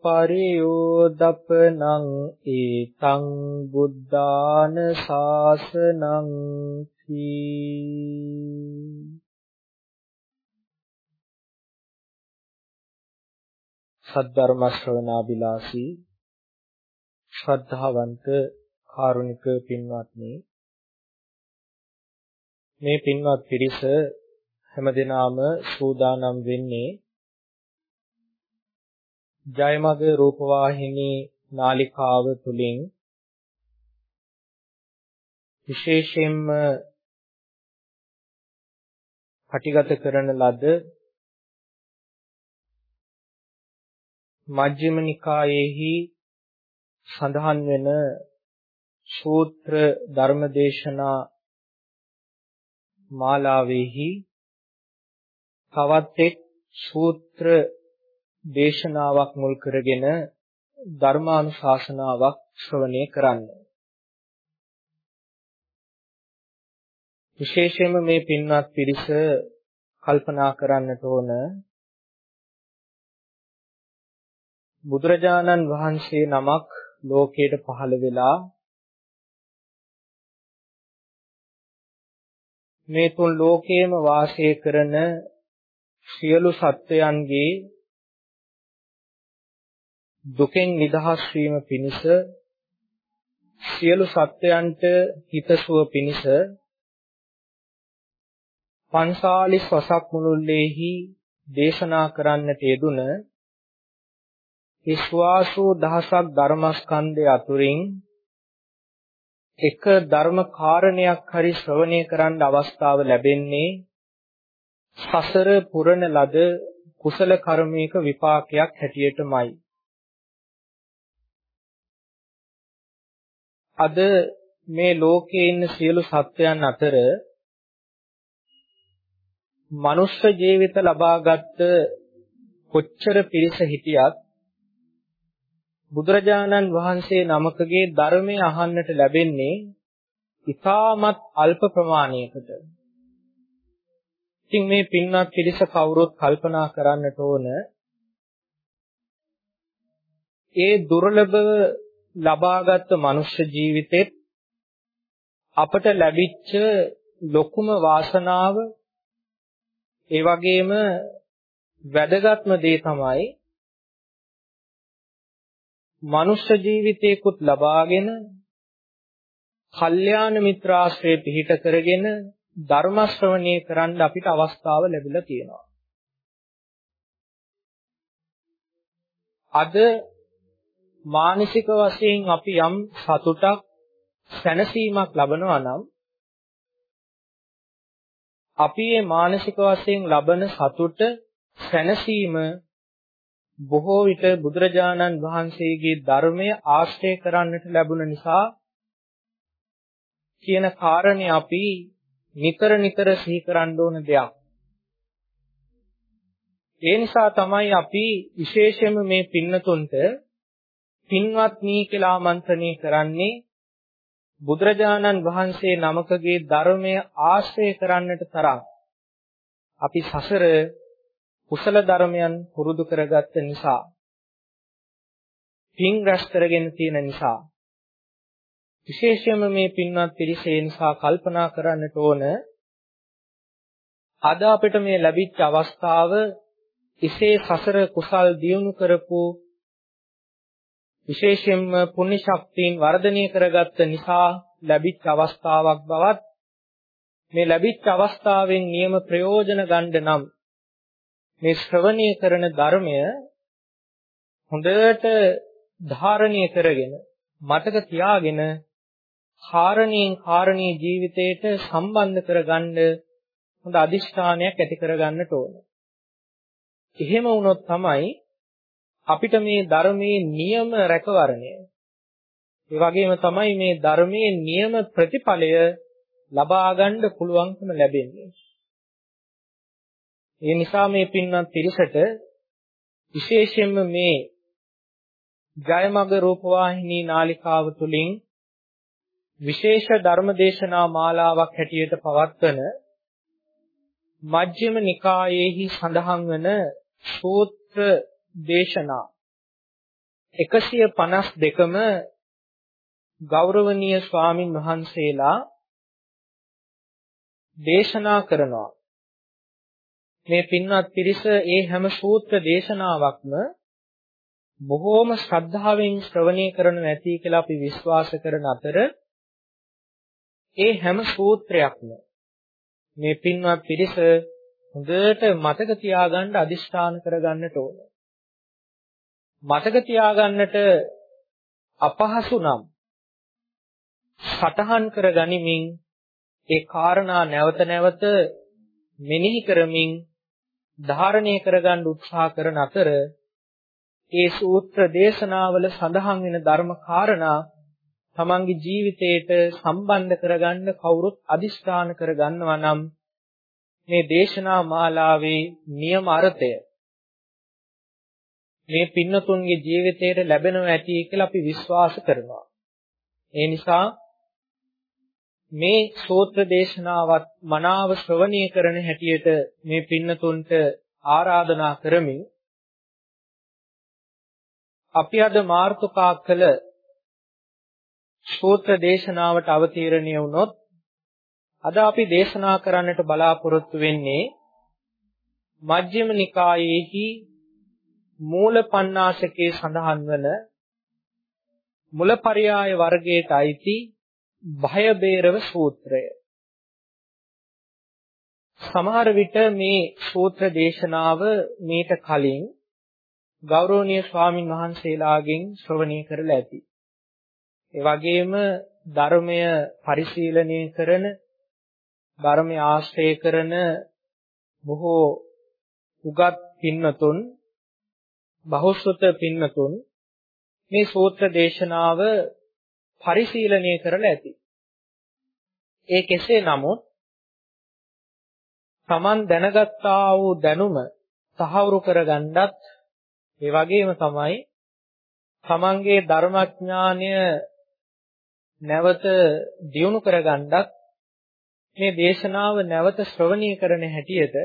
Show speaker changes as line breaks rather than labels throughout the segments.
පරියෝදපනං ඒතං බුද්ධාන ශාසනං සද්ධර්ම ශ්‍රවණාබිලාසී ශ්‍රද්ධාවන්ත කාරුණික පින්වත්නි මේ පින්වත් පිරිස හැමදෙනාම සූදානම් වෙන්නේ ජයමග රූපවාහිනී නාලිකාව තුලින් විශේෂයෙන්ම පටිගත කරන ලද මජ්ක්‍ධිම නිකායේහි සඳහන් වෙන සූත්‍ර ධර්මදේශනා මාලාවේහි තවත් එක් සූත්‍ර දේශනාවක් මුල් කරගෙන ධර්මානුශාසනාවක් ශ්‍රවණය කරන්න. විශේෂයෙන්ම මේ පින්වත් පිරිස කල්පනා කරන්නට ඕන බුදුරජාණන් වහන්සේ නමක් ලෝකයට පහළ වෙලා මේ තුන් ලෝකයේම වාසය කරන සියලු සත්වයන්ගේ දුකෙන් නිදහස් වීම පිණිස සියලු සත්වයන්ට හිතසුව පිණිස පන්සාලිස් වසක් මුළුල්ලේහි දේශනා කරන්නට යෙදුන විශ්වාසෝ දහසක් ධර්මස්කන්ධය අතුරින් එක ධර්ම කාරණයක් හරි ශ්‍රවණය කරන්න අවස්ථාව ලැබෙන්නේ සසර පුරන ලද කුසල කර්මයක විපාකයක් හැටියටමයි. අද මේ ලෝකයේ ඉන්න සියලු සත්වයන් අතර මනුෂ්‍ය ජීවිත ලබාගත් කොච්චර පිරිස හිටියත් බුදුරජාණන් වහන්සේ නමකගේ ධර්මය අහන්නට ලැබෙන්නේ ඉතාමත් අල්ප ප්‍රමාණයකට. ඉතින් මේ පින්වත් පිරිස කවුරුත් කල්පනා කරන්නට ඕන ඒ දුර්ලභ ලබාගත් මනුෂ්‍ය ජීවිතෙත් අපට ලැබිච්ච ලොකුම වාසනාව ඒ වගේම වැදගත්ම දේ තමයි මනුෂ්‍ය ජීවිතයකුත් ලබාගෙන කල්යාණ මිත්‍රාශ්‍රය පිහිට කරගෙන ධර්ම ශ්‍රවණය කරන්න අපිට අවස්ථාව ලැබිලා තියෙනවා. අද මානසික වශයෙන් අපි යම් සතුටක් සැනසීමක් ලබනවා නම් අපි මේ මානසික වශයෙන් ලබන සතුට සැනසීම බොහෝ විට බුදුරජාණන් වහන්සේගේ ධර්මය ආශ්‍රය කරන්නට ලැබුණ නිසා කියන කාරණේ අපි නිතර නිතර සිහි කරන්න ඕන දෙයක්. ඒ නිසා තමයි අපි විශේෂයෙන්ම මේ පින්නතුන්ට පින්වත්නි කියලා ආමන්ත්‍රණය කරන්නේ බුදුරජාණන් වහන්සේ නමකගේ ධර්මය ආශ්‍රය කරන්නට තරම්. අපි සසර කුසල ධර්මයන් පුරුදු කරගත්ත නිසා පින් රැස් කරගෙන තියෙන නිසා විශේෂයෙන්ම මේ පින්වත් පිරිසේ නිසා කල්පනා කරන්නට ඕන අද අපිට මේ ලැබිච්ච අවස්ථාව ඉසේ සසර කුසල් දියුණු කරපු විශේෂයෙන්ම පුණ්‍ය ශක්තියින් වර්ධනය කරගත්ත නිසා ලැබිච්ච අවස්ථාවක් බවත් මේ ලැබිච්ච අවස්ථාවෙන් නියම ප්‍රයෝජන ගන්න නම් මේ ශ්‍රවණය කරන ධර්මය හොඳට ධාරණය කරගෙන මතක තියාගෙන කාරණීන් කාරණී ජීවිතයට සම්බන්ධ කරගන්න හොඳ අදිෂ්ඨානයක් ඇති කරගන්නට ඕන. එහෙම වුණොත් තමයි අපිට මේ ධර්මයේ නියම රැකවරණය ඒ වගේම තමයි මේ ධර්මයේ නියම ප්‍රතිඵලය ලබා ගන්න පුළුවන්කම ලැබෙන්නේ. ඒ නිසා මේ පින්වත් පිරිසට විශේෂයෙන්ම මේ ජයමග රූපවාහිනී නාලිකාව තුලින් විශේෂ ධර්මදේශනා මාලාවක් හැටියට පවත්වන මජ්ක්‍ධිම නිකායේහි සඳහන් වන සූත්‍ර දේශනා 152ම ගෞරවනීය ස්වාමින් වහන්සේලා දේශනා කරනවා මේ පින්වත් පිරිස ඒ හැම සූත්‍ර දේශනාවක්ම බොහෝම ශ්‍රද්ධාවෙන් ශ්‍රවණය කරන නැති කියලා අපි විශ්වාස කරන අතර ඒ හැම සූත්‍රයක්ම මේ පින්වත් පිරිස හොඳට මතක තියාගන්න අදිෂ්ඨාන කරගන්නට ඕන. මතක තියාගන්නට අපහසු නම් සටහන් කරගනිමින් ඒ කාරණා නැවත නැවත මෙනෙහි කරමින් ධාරණය කරගන්න උත්සාහ කරන අතර ඒ සූත්‍ර දේශනාවල සඳහන් වෙන ධර්ම කාරණා තමන්ගේ ජීවිතයට සම්බන්ධ කරගන්න කවුරුත් අදිස්ථාන කරගන්නවා නම් මේ දේශනා මාලාවේ නියම අර්ථය මේ පින්නතුන්ගේ ජීවිතයට ලැබෙනවා ඇති කියලා අපි විශ්වාස කරනවා. ඒ නිසා මේ සූත්‍ර දේශනාවත් මනාව ශ්‍රවණය කරන හැටියට මේ පින්නතුන්ට ආරාධනා කරමින් අපි අද මාර්තුකා කළ සූත්‍ර දේශනාවට අවතීර්ණය වුණොත් අද අපි දේශනා කරන්නට බලාපොරොත්තු වෙන්නේ මජ්ක්‍ධිම නිකායේහි මූල පණ්ණාසකේ සඳහන් වන මුලපරියාය වර්ගයට අයිති භය බේරව සූත්‍රය. සමහර විට මේ සූත්‍ර දේශනාව මීට කලින් ගෞරවනීය ස්වාමින් වහන්සේලාගෙන් ශ්‍රවණය කරලා ඇති. ඒ වගේම ධර්මය පරිශීලනය කරන ධර්මය ආශ්‍රය කරන බොහෝ උගත් පින්නතුන් බහුශ්‍රත පින්නතුන් මේ සූත්‍ර දේශනාව පරිශීලනය කරලා ඇති. ඒ කෙසේ නමුත් Taman දැනගත්තා වූ දැනුම සහවුරු කරගන්නත් ඒ වගේම තමයි තමන්ගේ ධර්මඥානය නැවත දියුණු කරගන්නත් මේ දේශනාව නැවත ශ්‍රවණය කරන හැටියට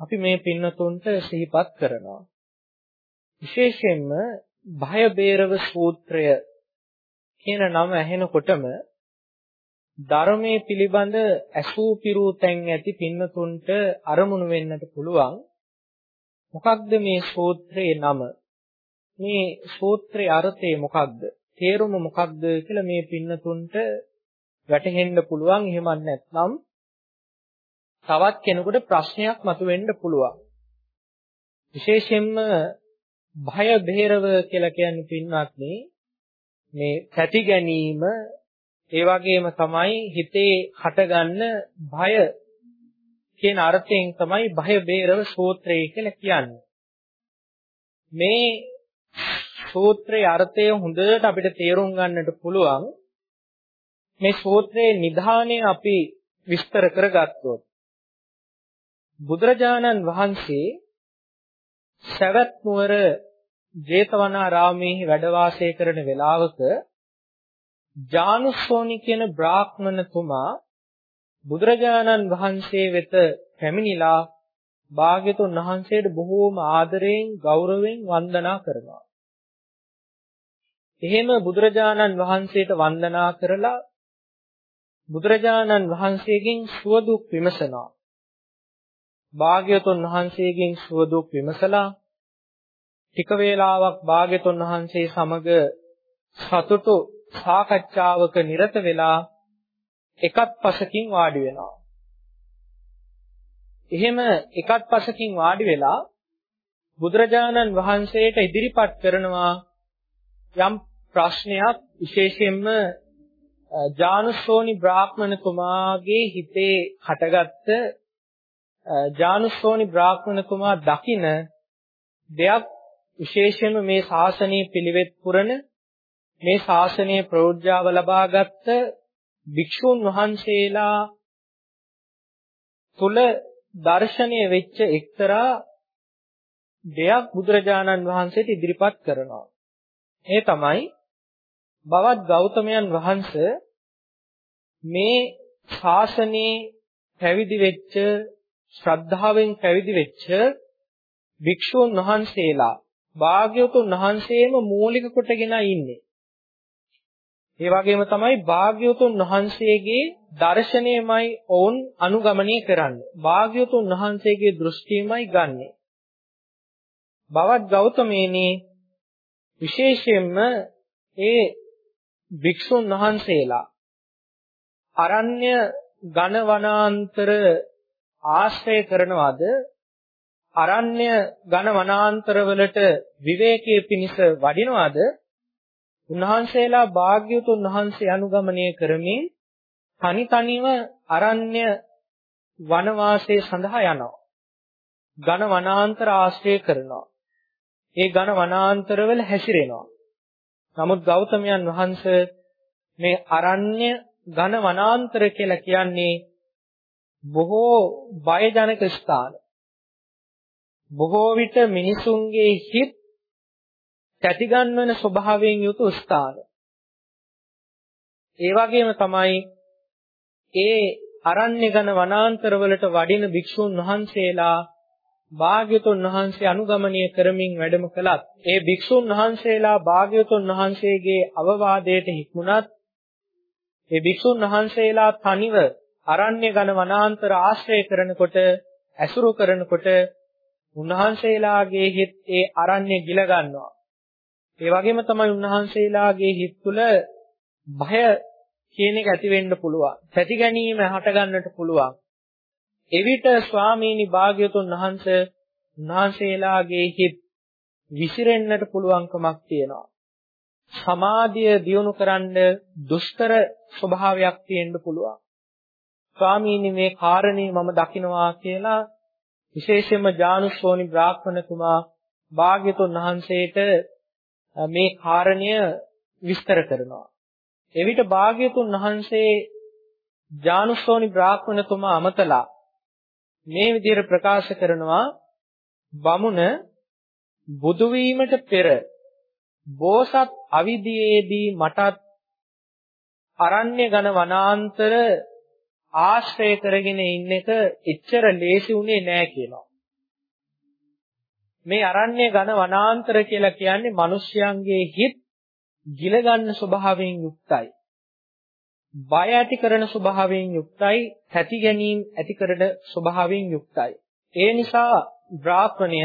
අපි මේ පින්නතුන්ට සිහිපත් කරනවා. විශේෂයෙන්ම භය බේරව සූත්‍රය කියන නම ඇහෙනකොටම ධර්මයේ පිළිබඳ ඇසූ පිරූ තැන් ඇති පින්නතුන්ට අරමුණු වෙන්නට පුළුවන්. මොකක්ද මේ සූත්‍රයේ නම? මේ සූත්‍රයේ අර්ථය මොකක්ද? තේරුම මොකක්ද කියලා මේ පින්නතුන්ට වැටහෙන්න පුළුවන්. එහෙම නැත්නම් තවත් කෙනෙකුට ප්‍රශ්නයක් මතුවෙන්න පුළුවන්. විශේෂයෙන්ම භය බේරව කියලා කියන්නේ පින්වත්නි මේ පැති ගැනීම ඒ වගේම තමයි හිතේ හටගන්න භය කියන අර්ථයෙන් තමයි භය බේරව සූත්‍රය කියලා කියන්නේ. මේ සූත්‍රයේ අර්ථය හොඳට අපිට තේරුම් ගන්නට පුළුවන් මේ සූත්‍රයේ නිධානය අපි විස්තර කරගත්තොත් බුදුරජාණන් වහන්සේ සවැත් නුවර ජේතවනාරාමයේ වැඩ වාසය කරන වෙලාවක ජානුස්සෝනි කියන බ්‍රාහ්මණතුමා බුදුරජාණන් වහන්සේ වෙත පැමිණිලා භාග්‍යතුන් වහන්සේට බොහෝම ආදරයෙන් ගෞරවයෙන් වන්දනා කරනවා. එහෙම බුදුරජාණන් වහන්සේට වන්දනා කරලා බුදුරජාණන් වහන්සේගෙන් සුවදුක් විමසනවා. භාග්‍යතුන් වහන්සේගෙන් සුවදුක් විමසලා ටික වේලාවක් භාග්‍යතුන් වහන්සේ සමග සතුටු සාකච්ඡාවක නිරත වෙලා එකත් පසකින් වාඩි වෙනවා. එහෙම එකත් පසකින් වාඩි වෙලා බුදුරජාණන් වහන්සේට ඉදිරිපත් කරනවා යම් ප්‍රශ්නයක් විශේෂයෙන්ම ජානුස්සෝනි බ්‍රාහ්මණතුමාගේ හිතේ හටගත්ත ජානුස්සෝනි බ්‍රාහ්මණතුමා දකින දෙයක් විශේෂයෙන්ම මේ ශාසනීය පිළිවෙත් පුරන මේ ශාසනීය ප්‍රෞಢ්‍යාව ලබාගත් භික්ෂුන් වහන්සේලා තුල දර්ශනය වෙච්ච එක්තරා දෙයක් බුදුරජාණන් වහන්සේට ඉදිරිපත් කරනවා. ඒ තමයි බවත් ගෞතමයන් වහන්සේ මේ ශාසනයේ පැවිදි වෙච්ච ශ්‍රද්ධාවෙන් පැවිදි වෙච්ච භික්ෂුන් වහන්සේලා භාග්‍යවතුන් වහන්සේම මූලික කොටගෙන ඉන්නේ. ඒ වගේම තමයි භාග්‍යවතුන් වහන්සේගේ දර්ශනයමයි ඔවුන් අනුගමනය කරන්නේ. භාග්‍යවතුන් වහන්සේගේ දෘෂ්ටියමයි ගන්නෙ. බවත් ගෞතමේනි විශේෂයෙන්ම ඒ භික්ෂුන් වහන්සේලා අරණ්‍ය ඝන වනාන්තර ආශ්‍රය කරනවාද අරණ්‍ය ඝන වනාන්තරවලට විවේකයේ පිණිස වඩිනවාද උන්වහන්සේලා භාග්‍යවතුන් වහන්සේ අනුගමනය කරමින් තනි තනිව අරණ්‍ය වනවාසයේ සඳහා යනවා. ඝන වනාන්තර ආශ්‍රය කරනවා. ඒ ඝන වනාන්තරවල හැසිරෙනවා. නමුත් ගෞතමයන් වහන්සේ මේ අරණ්‍ය ඝන වනාන්තර කියලා කියන්නේ බොහෝ බයජනක ස්ථාන. බොහෝ විට මිනිසුන්ගේ හිත් තැතිගන්වන ස්වභාවයෙන් යුතු ස්ථාන. ඒ වගේම තමයි ඒ අරණ්‍ය ඝන වනාන්තරවලට වඩින භික්ෂුන් වහන්සේලා භාග්‍යතුන් වහන්සේ අනුගමනය කරමින් වැඩම කළත් ඒ භික්ෂුන් වහන්සේලා භාග්‍යතුන් වහන්සේගේ අවවාදයට හික්මුණත් ඒ භික්ෂුන් වහන්සේලා තනිව අරණ්‍ය ඝන වනාන්තර ආශ්‍රය කරනකොට ඇසුරු කරනකොට උන්වහන්සේලාගේ හිත් ඒ අරණ්‍ය ගිල ගන්නවා. ඒ වගේම තමයි උන්වහන්සේලාගේ හිත් තුළ භය කියන එක ඇති වෙන්න පුළුවන්. පැති ගැනීම හට ගන්නට පුළුවන්. එවිට ස්වාමීනි භාග්‍යතුන් වහන්සේ උන්වහන්සේලාගේ හිත් විසිරෙන්නට පුළුවන්කමක් තියෙනවා. සමාධිය දියුණු කරන්න දුෂ්කර ස්වභාවයක් තියෙන්න පුළුවන්. ස්වාමීනි මේ කාරණේ මම දකිනවා කියලා විශේෂයෙන්ම ජානුස්සෝනි බ්‍රාහ්මණතුමා භාග්‍යතුන් වහන්සේට මේ කාරණය විස්තර කරනවා. එවිට භාග්‍යතුන් වහන්සේ ජානුස්සෝනි බ්‍රාහ්මණතුමා අමතලා මේ විදිහට ප්‍රකාශ කරනවා බමුණ බුදු වීමට පෙර බෝසත් අවිදියේදී මටත් අරණ්‍ය ඝන වනාන්තර ආශ්‍රය කරගෙන ඉන්න එක එච්චර ලේසි උනේ නෑ කියනවා. මේ අරණ්‍ය ඝන වනාන්තර කියලා කියන්නේ මිනිස්යන්ගේ හිත් ගිල ගන්න ස්වභාවයෙන් යුක්තයි. බය ඇති කරන ස්වභාවයෙන් යුක්තයි, හැටි ගැනීම ඇති කරන ස්වභාවයෙන් යුක්තයි. ඒ නිසා බ්‍රාහ්මණය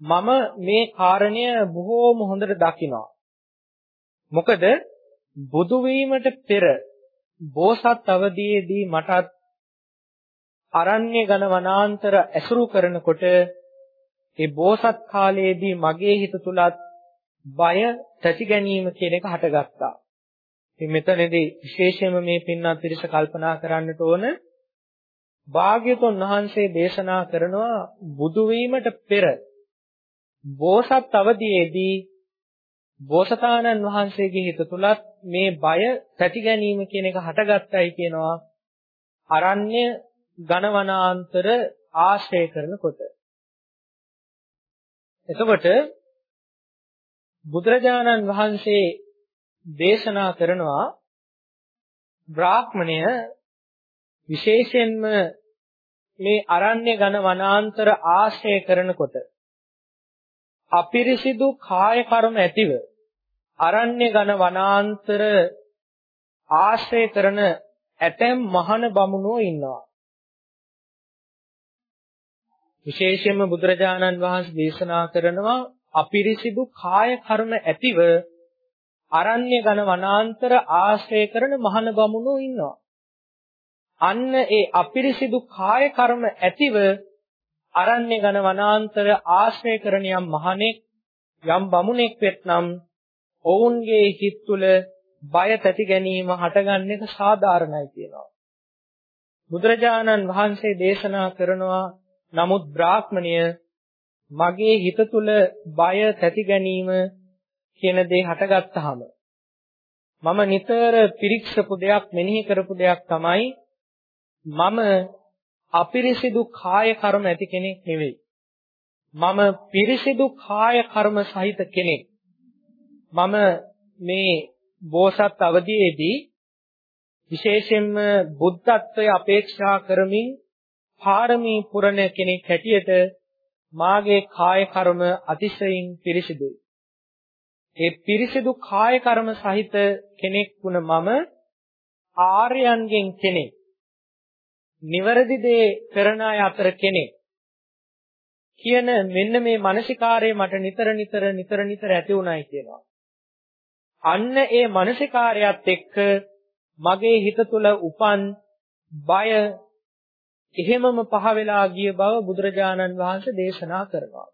මම මේ කාරණය බොහෝම හොඳට දකිනවා. මොකද බුදු වීමට පෙර බෝසත් අවදීයේදී මටත් අරණ්‍ය ඝන වනාන්තර ඇසුරු කරනකොට ඒ බෝසත් කාලයේදී මගේ හිත තුලත් බය තැති ගැනීම කියන එක හටගත්තා. ඉතින් මෙතනදී විශේෂයෙන්ම මේ පින්වත් පිරිස කල්පනා කරන්නට ඕන භාග්‍යතුන් වහන්සේ දේශනා කරනවා බුදු වීමට පෙර බෝසත් අවදීයේදී බෝසතාණන් වහන්සේගේ හිත තුලත් මේ බය තැති ගැනීම කියන එක හටගත්තයි කියනවා. අරණ්‍ය ඝනවනාන්තර ආශ්‍රය කරනකොට. එතකොට බුදුරජාණන් වහන්සේ දේශනා කරනවා බ්‍රාහ්මණය විශේෂයෙන්ම මේ අරණ්‍ය ඝන වනාන්තර ආශ්‍රය කරනකොට. අපිරිසිදු කාය කර්ම ඇතිව අරණ්‍ය ඝන වනාන්තර ආශ්‍රය කරන ඇතැම් මහන බමුණෝ ඉන්නවා. විශේෂයෙන්ම බුදුරජාණන් වහන්සේ දේශනා කරනවා අපිරිසිදු කාය කර්ම ඇතිව අරණ්‍ය ඝන වනාන්තර ආශ්‍රය කරන මහන බමුණෝ ඉන්නවා. අන්න ඒ අපිරිසිදු කාය කර්ම ඇතිව අරණ්‍ය ඝන වනාන්තර ආශ්‍රය කරන යම් මහණෙක් යම් බමුණෙක් වෙත්නම් ඔවුන්ගේ හිත් තුළ බය තැති ගැනීම හටගන්න එක සාධාරණයි කියනවා. බුදුරජාණන් වහන්සේ දේශනා කරනවා නමුත් බ්‍රාහ්මණය මගේ හිත තුළ බය තැති ගැනීම කියන දේ හටගත්තාම මම නිතර පිරික්සපු දෙයක් මෙනෙහි කරපු දෙයක් තමයි මම අපිරිසිදු කාය කර්ම ඇති කෙනෙක් නෙවෙයි. මම පිරිසිදු කාය කර්ම සහිත කෙනෙක්. මම මේ බෝසත් අවදීයේදී විශේෂයෙන්ම බුද්ධත්වයේ අපේක්ෂා කරමින් පාරමී පුරණ කෙනෙක් හැටියට මාගේ කාය කර්ම අතිශයින් පිරිසිදුයි. ඒ පිරිසිදු කාය කර්ම සහිත කෙනෙක් වුණ මම ආර්යයන්ගෙන් කෙනෙක්. නිවැරදි දේ කරන අය අතර කෙනෙක්. කියන මෙන්න මේ මානසිකාරය මට නිතර නිතර නිතර නිතර ඇති උනායි කියනවා. අන්න ඒ මානසිකාරයත් එක්ක මගේ හිත තුළ උපන් බය එහෙමම පහ වෙලා ගිය බව බුදුරජාණන් වහන්සේ දේශනා කරනවා.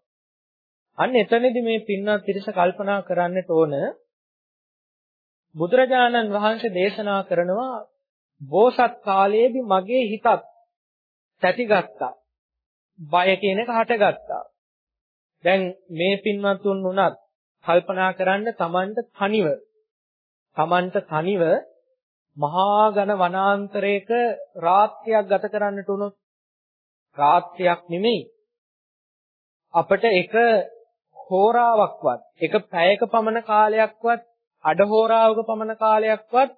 අන්න එතනදී මේ පින්වත් පිරිස කල්පනා කරන්නට ඕන බුදුරජාණන් වහන්සේ දේශනා කරනවා බෝසත් කාලයේදී මගේ හිතත් තැතිගත්තා. බය කියන එක හටගත්තා. දැන් මේ පින්වත්තුන් උනත් කල්පනා කරන්න Tamanට තනිව Tamanට තනිව මහා ඝන වනාන්තරයක රාත්‍රියක් ගත කරන්නට උනොත් රාත්‍රියක් නෙමෙයි අපිට එක හෝරාවක්වත් එක පැයක පමණ කාලයක්වත් අඩ හෝරාවක පමණ කාලයක්වත්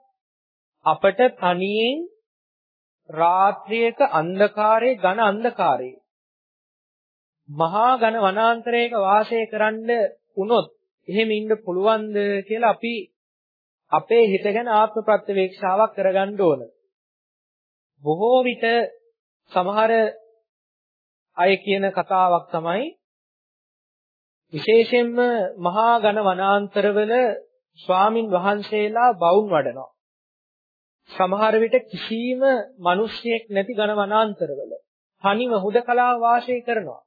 අපට තනියෙන් රාත්‍රියක අන්ධකාරයේ ඝන අන්ධකාරයේ මහා ඝන වනාන්තරයක වාසය කරන්න වුණොත් එහෙම ඉන්න පුළුවන්ද කියලා අපි අපේ හිත ගැන ආත්ම ප්‍රත්‍යවේක්ෂාවක් කරගන්න ඕන. බොහෝ විට සමහර අය කියන කතාවක් තමයි විශේෂයෙන්ම මහා ඝන වනාන්තරවල ස්වාමින් වහන්සේලා බවුන් වඩනවා. සමහර විට කිසිම මිනිසියෙක් නැති ඝන වනාන්තරවල තනිව හුදකලා වාසය කරනවා.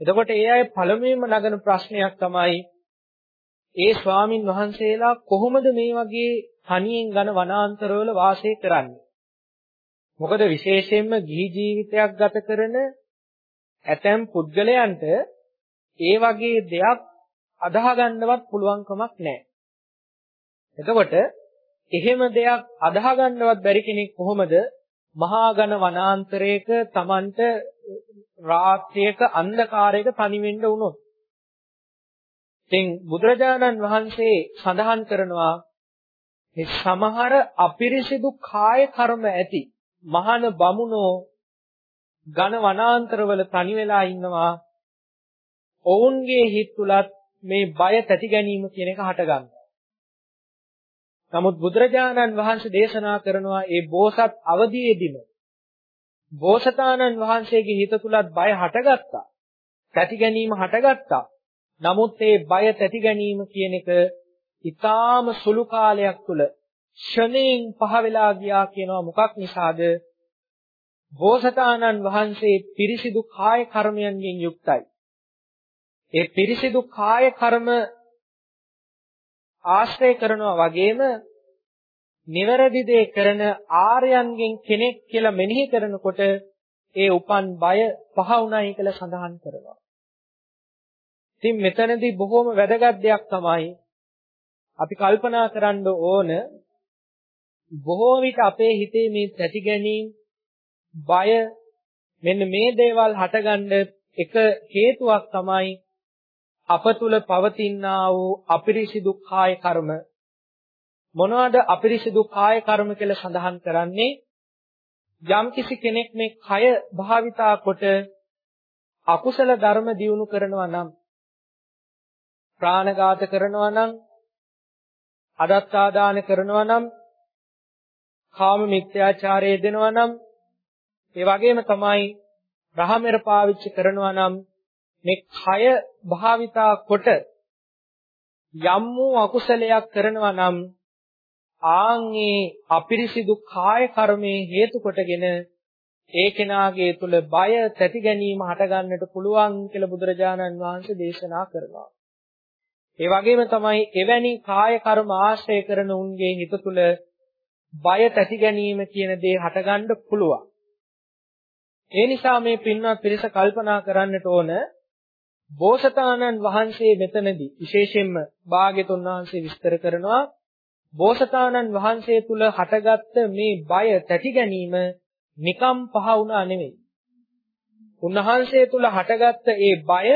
එතකොට ඒ අය පළමුවෙන්ම නගන ප්‍රශ්නයක් තමයි ඒ ස්වාමින් වහන්සේලා කොහොමද මේ වගේ තනියෙන් ඝන වනාන්තරවල වාසය කරන්නේ? මොකද විශේෂයෙන්ම ගිහි ජීවිතයක් ගත කරන ඇතැම් පුද්ගලයන්ට ඒ වගේ දෙයක් අදාහ ගන්නවත් පුළුවන් කමක් නැහැ. එතකොට එහෙම දෙයක් අදාහ ගන්නවත් බැරි කෙනෙක් කොහොමද මහා ඝන වනාන්තරයක Tamanට රාත්‍රියක අන්ධකාරයක තනි වෙන්න වුණොත්? ඉතින් බුදුරජාණන් වහන්සේ සඳහන් කරනවා මේ සමහර අපිරිසිදු කාය කර්ම ඇති මහාන බමුණෝ ඝන වනාන්තරවල තනි වෙලා ඉන්නවා. ඔවුන්ගේ හිත් තුලත් මේ බය තැති ගැනීම කියන එක හටගන්නවා. නමුත් බුදුරජාණන් වහන්සේ දේශනා කරනවා ඒ බෝසත් අවදීයේදීම බෝසතාණන් වහන්සේගේ හිත තුලත් බය හටගත්තා. තැති ගැනීම හටගත්තා. නමුත් ඒ බය තැති ගැනීම කියන එක ඊටාම සුළු කාලයක් තුල ෂණයෙන් පහ වෙලා ගියා කියනවා මොකක් නිසාද? බෝසතාණන් වහන්සේ පිරිසිදු කාය කර්මයන්ගෙන් යුක්තයි. ඒ පිරිසිදු කාය කර්ම ආශ්‍රය කරනවා වගේම නිවැරදි දේ කරන ආර්යයන්ගෙන් කෙනෙක් කියලා මෙනෙහි කරනකොට ඒ උපන් බය පහ උනායි කියලා සඳහන් කරනවා. ඉතින් මෙතනදී බොහොම වැදගත් දෙයක් තමයි අපි කල්පනා කරන්න ඕන බොහෝ විට අපේ හිතේ මේ තැති ගැනීම බය මෙන්න මේ දේවල් හටගන්න එක හේතුවක් තමයි අප තුල පවතිනා වූ අපිරිසිදු කාය කර්ම මොනවද අපිරිසිදු කාය කර්ම කියලා සඳහන් කරන්නේ? යම් කිසි කෙනෙක් මේ කය භාවිතා කොට අකුසල ධර්ම දියුණු කරනවා නම් ප්‍රාණඝාත කරනවා නම් අදත්තාදාන කරනවා නම් කාම මිත්‍යාචාරය දෙනවා නම් ඒ වගේම තමයි රහමෙර පාවිච්චි කරනවා නම් මේ කය භාවිතා කොට යම් වූ අකුසලයක් කරනවා නම් ආන්ගේ අපිරිසිදු කාය කර්මයේ හේතු කොටගෙන ඒ කෙනාගේ තුල බය තැති ගැනීම හටගන්නට පුළුවන් කියලා බුදුරජාණන් වහන්සේ දේශනා කරනවා. ඒ වගේම තමයි එවැනි කාය කර්ම ආශ්‍රය කරන උන්ගේ හිත තුල බය තැති ගැනීම කියන දේ හටගන්න පුළුවන්. ඒ නිසා මේ පින්වත් පිරිස කල්පනා කරන්නට ඕන බෝසතාණන් වහන්සේ මෙතනදී විශේෂයෙන්ම භාග්‍යතුන් වහන්සේ විස්තර කරනවා බෝසතාණන් වහන්සේ තුල හටගත්ත මේ බය තැති ගැනීම නිකම් පහ වුණා නෙවෙයි. උන්වහන්සේ තුල හටගත්ත ඒ බය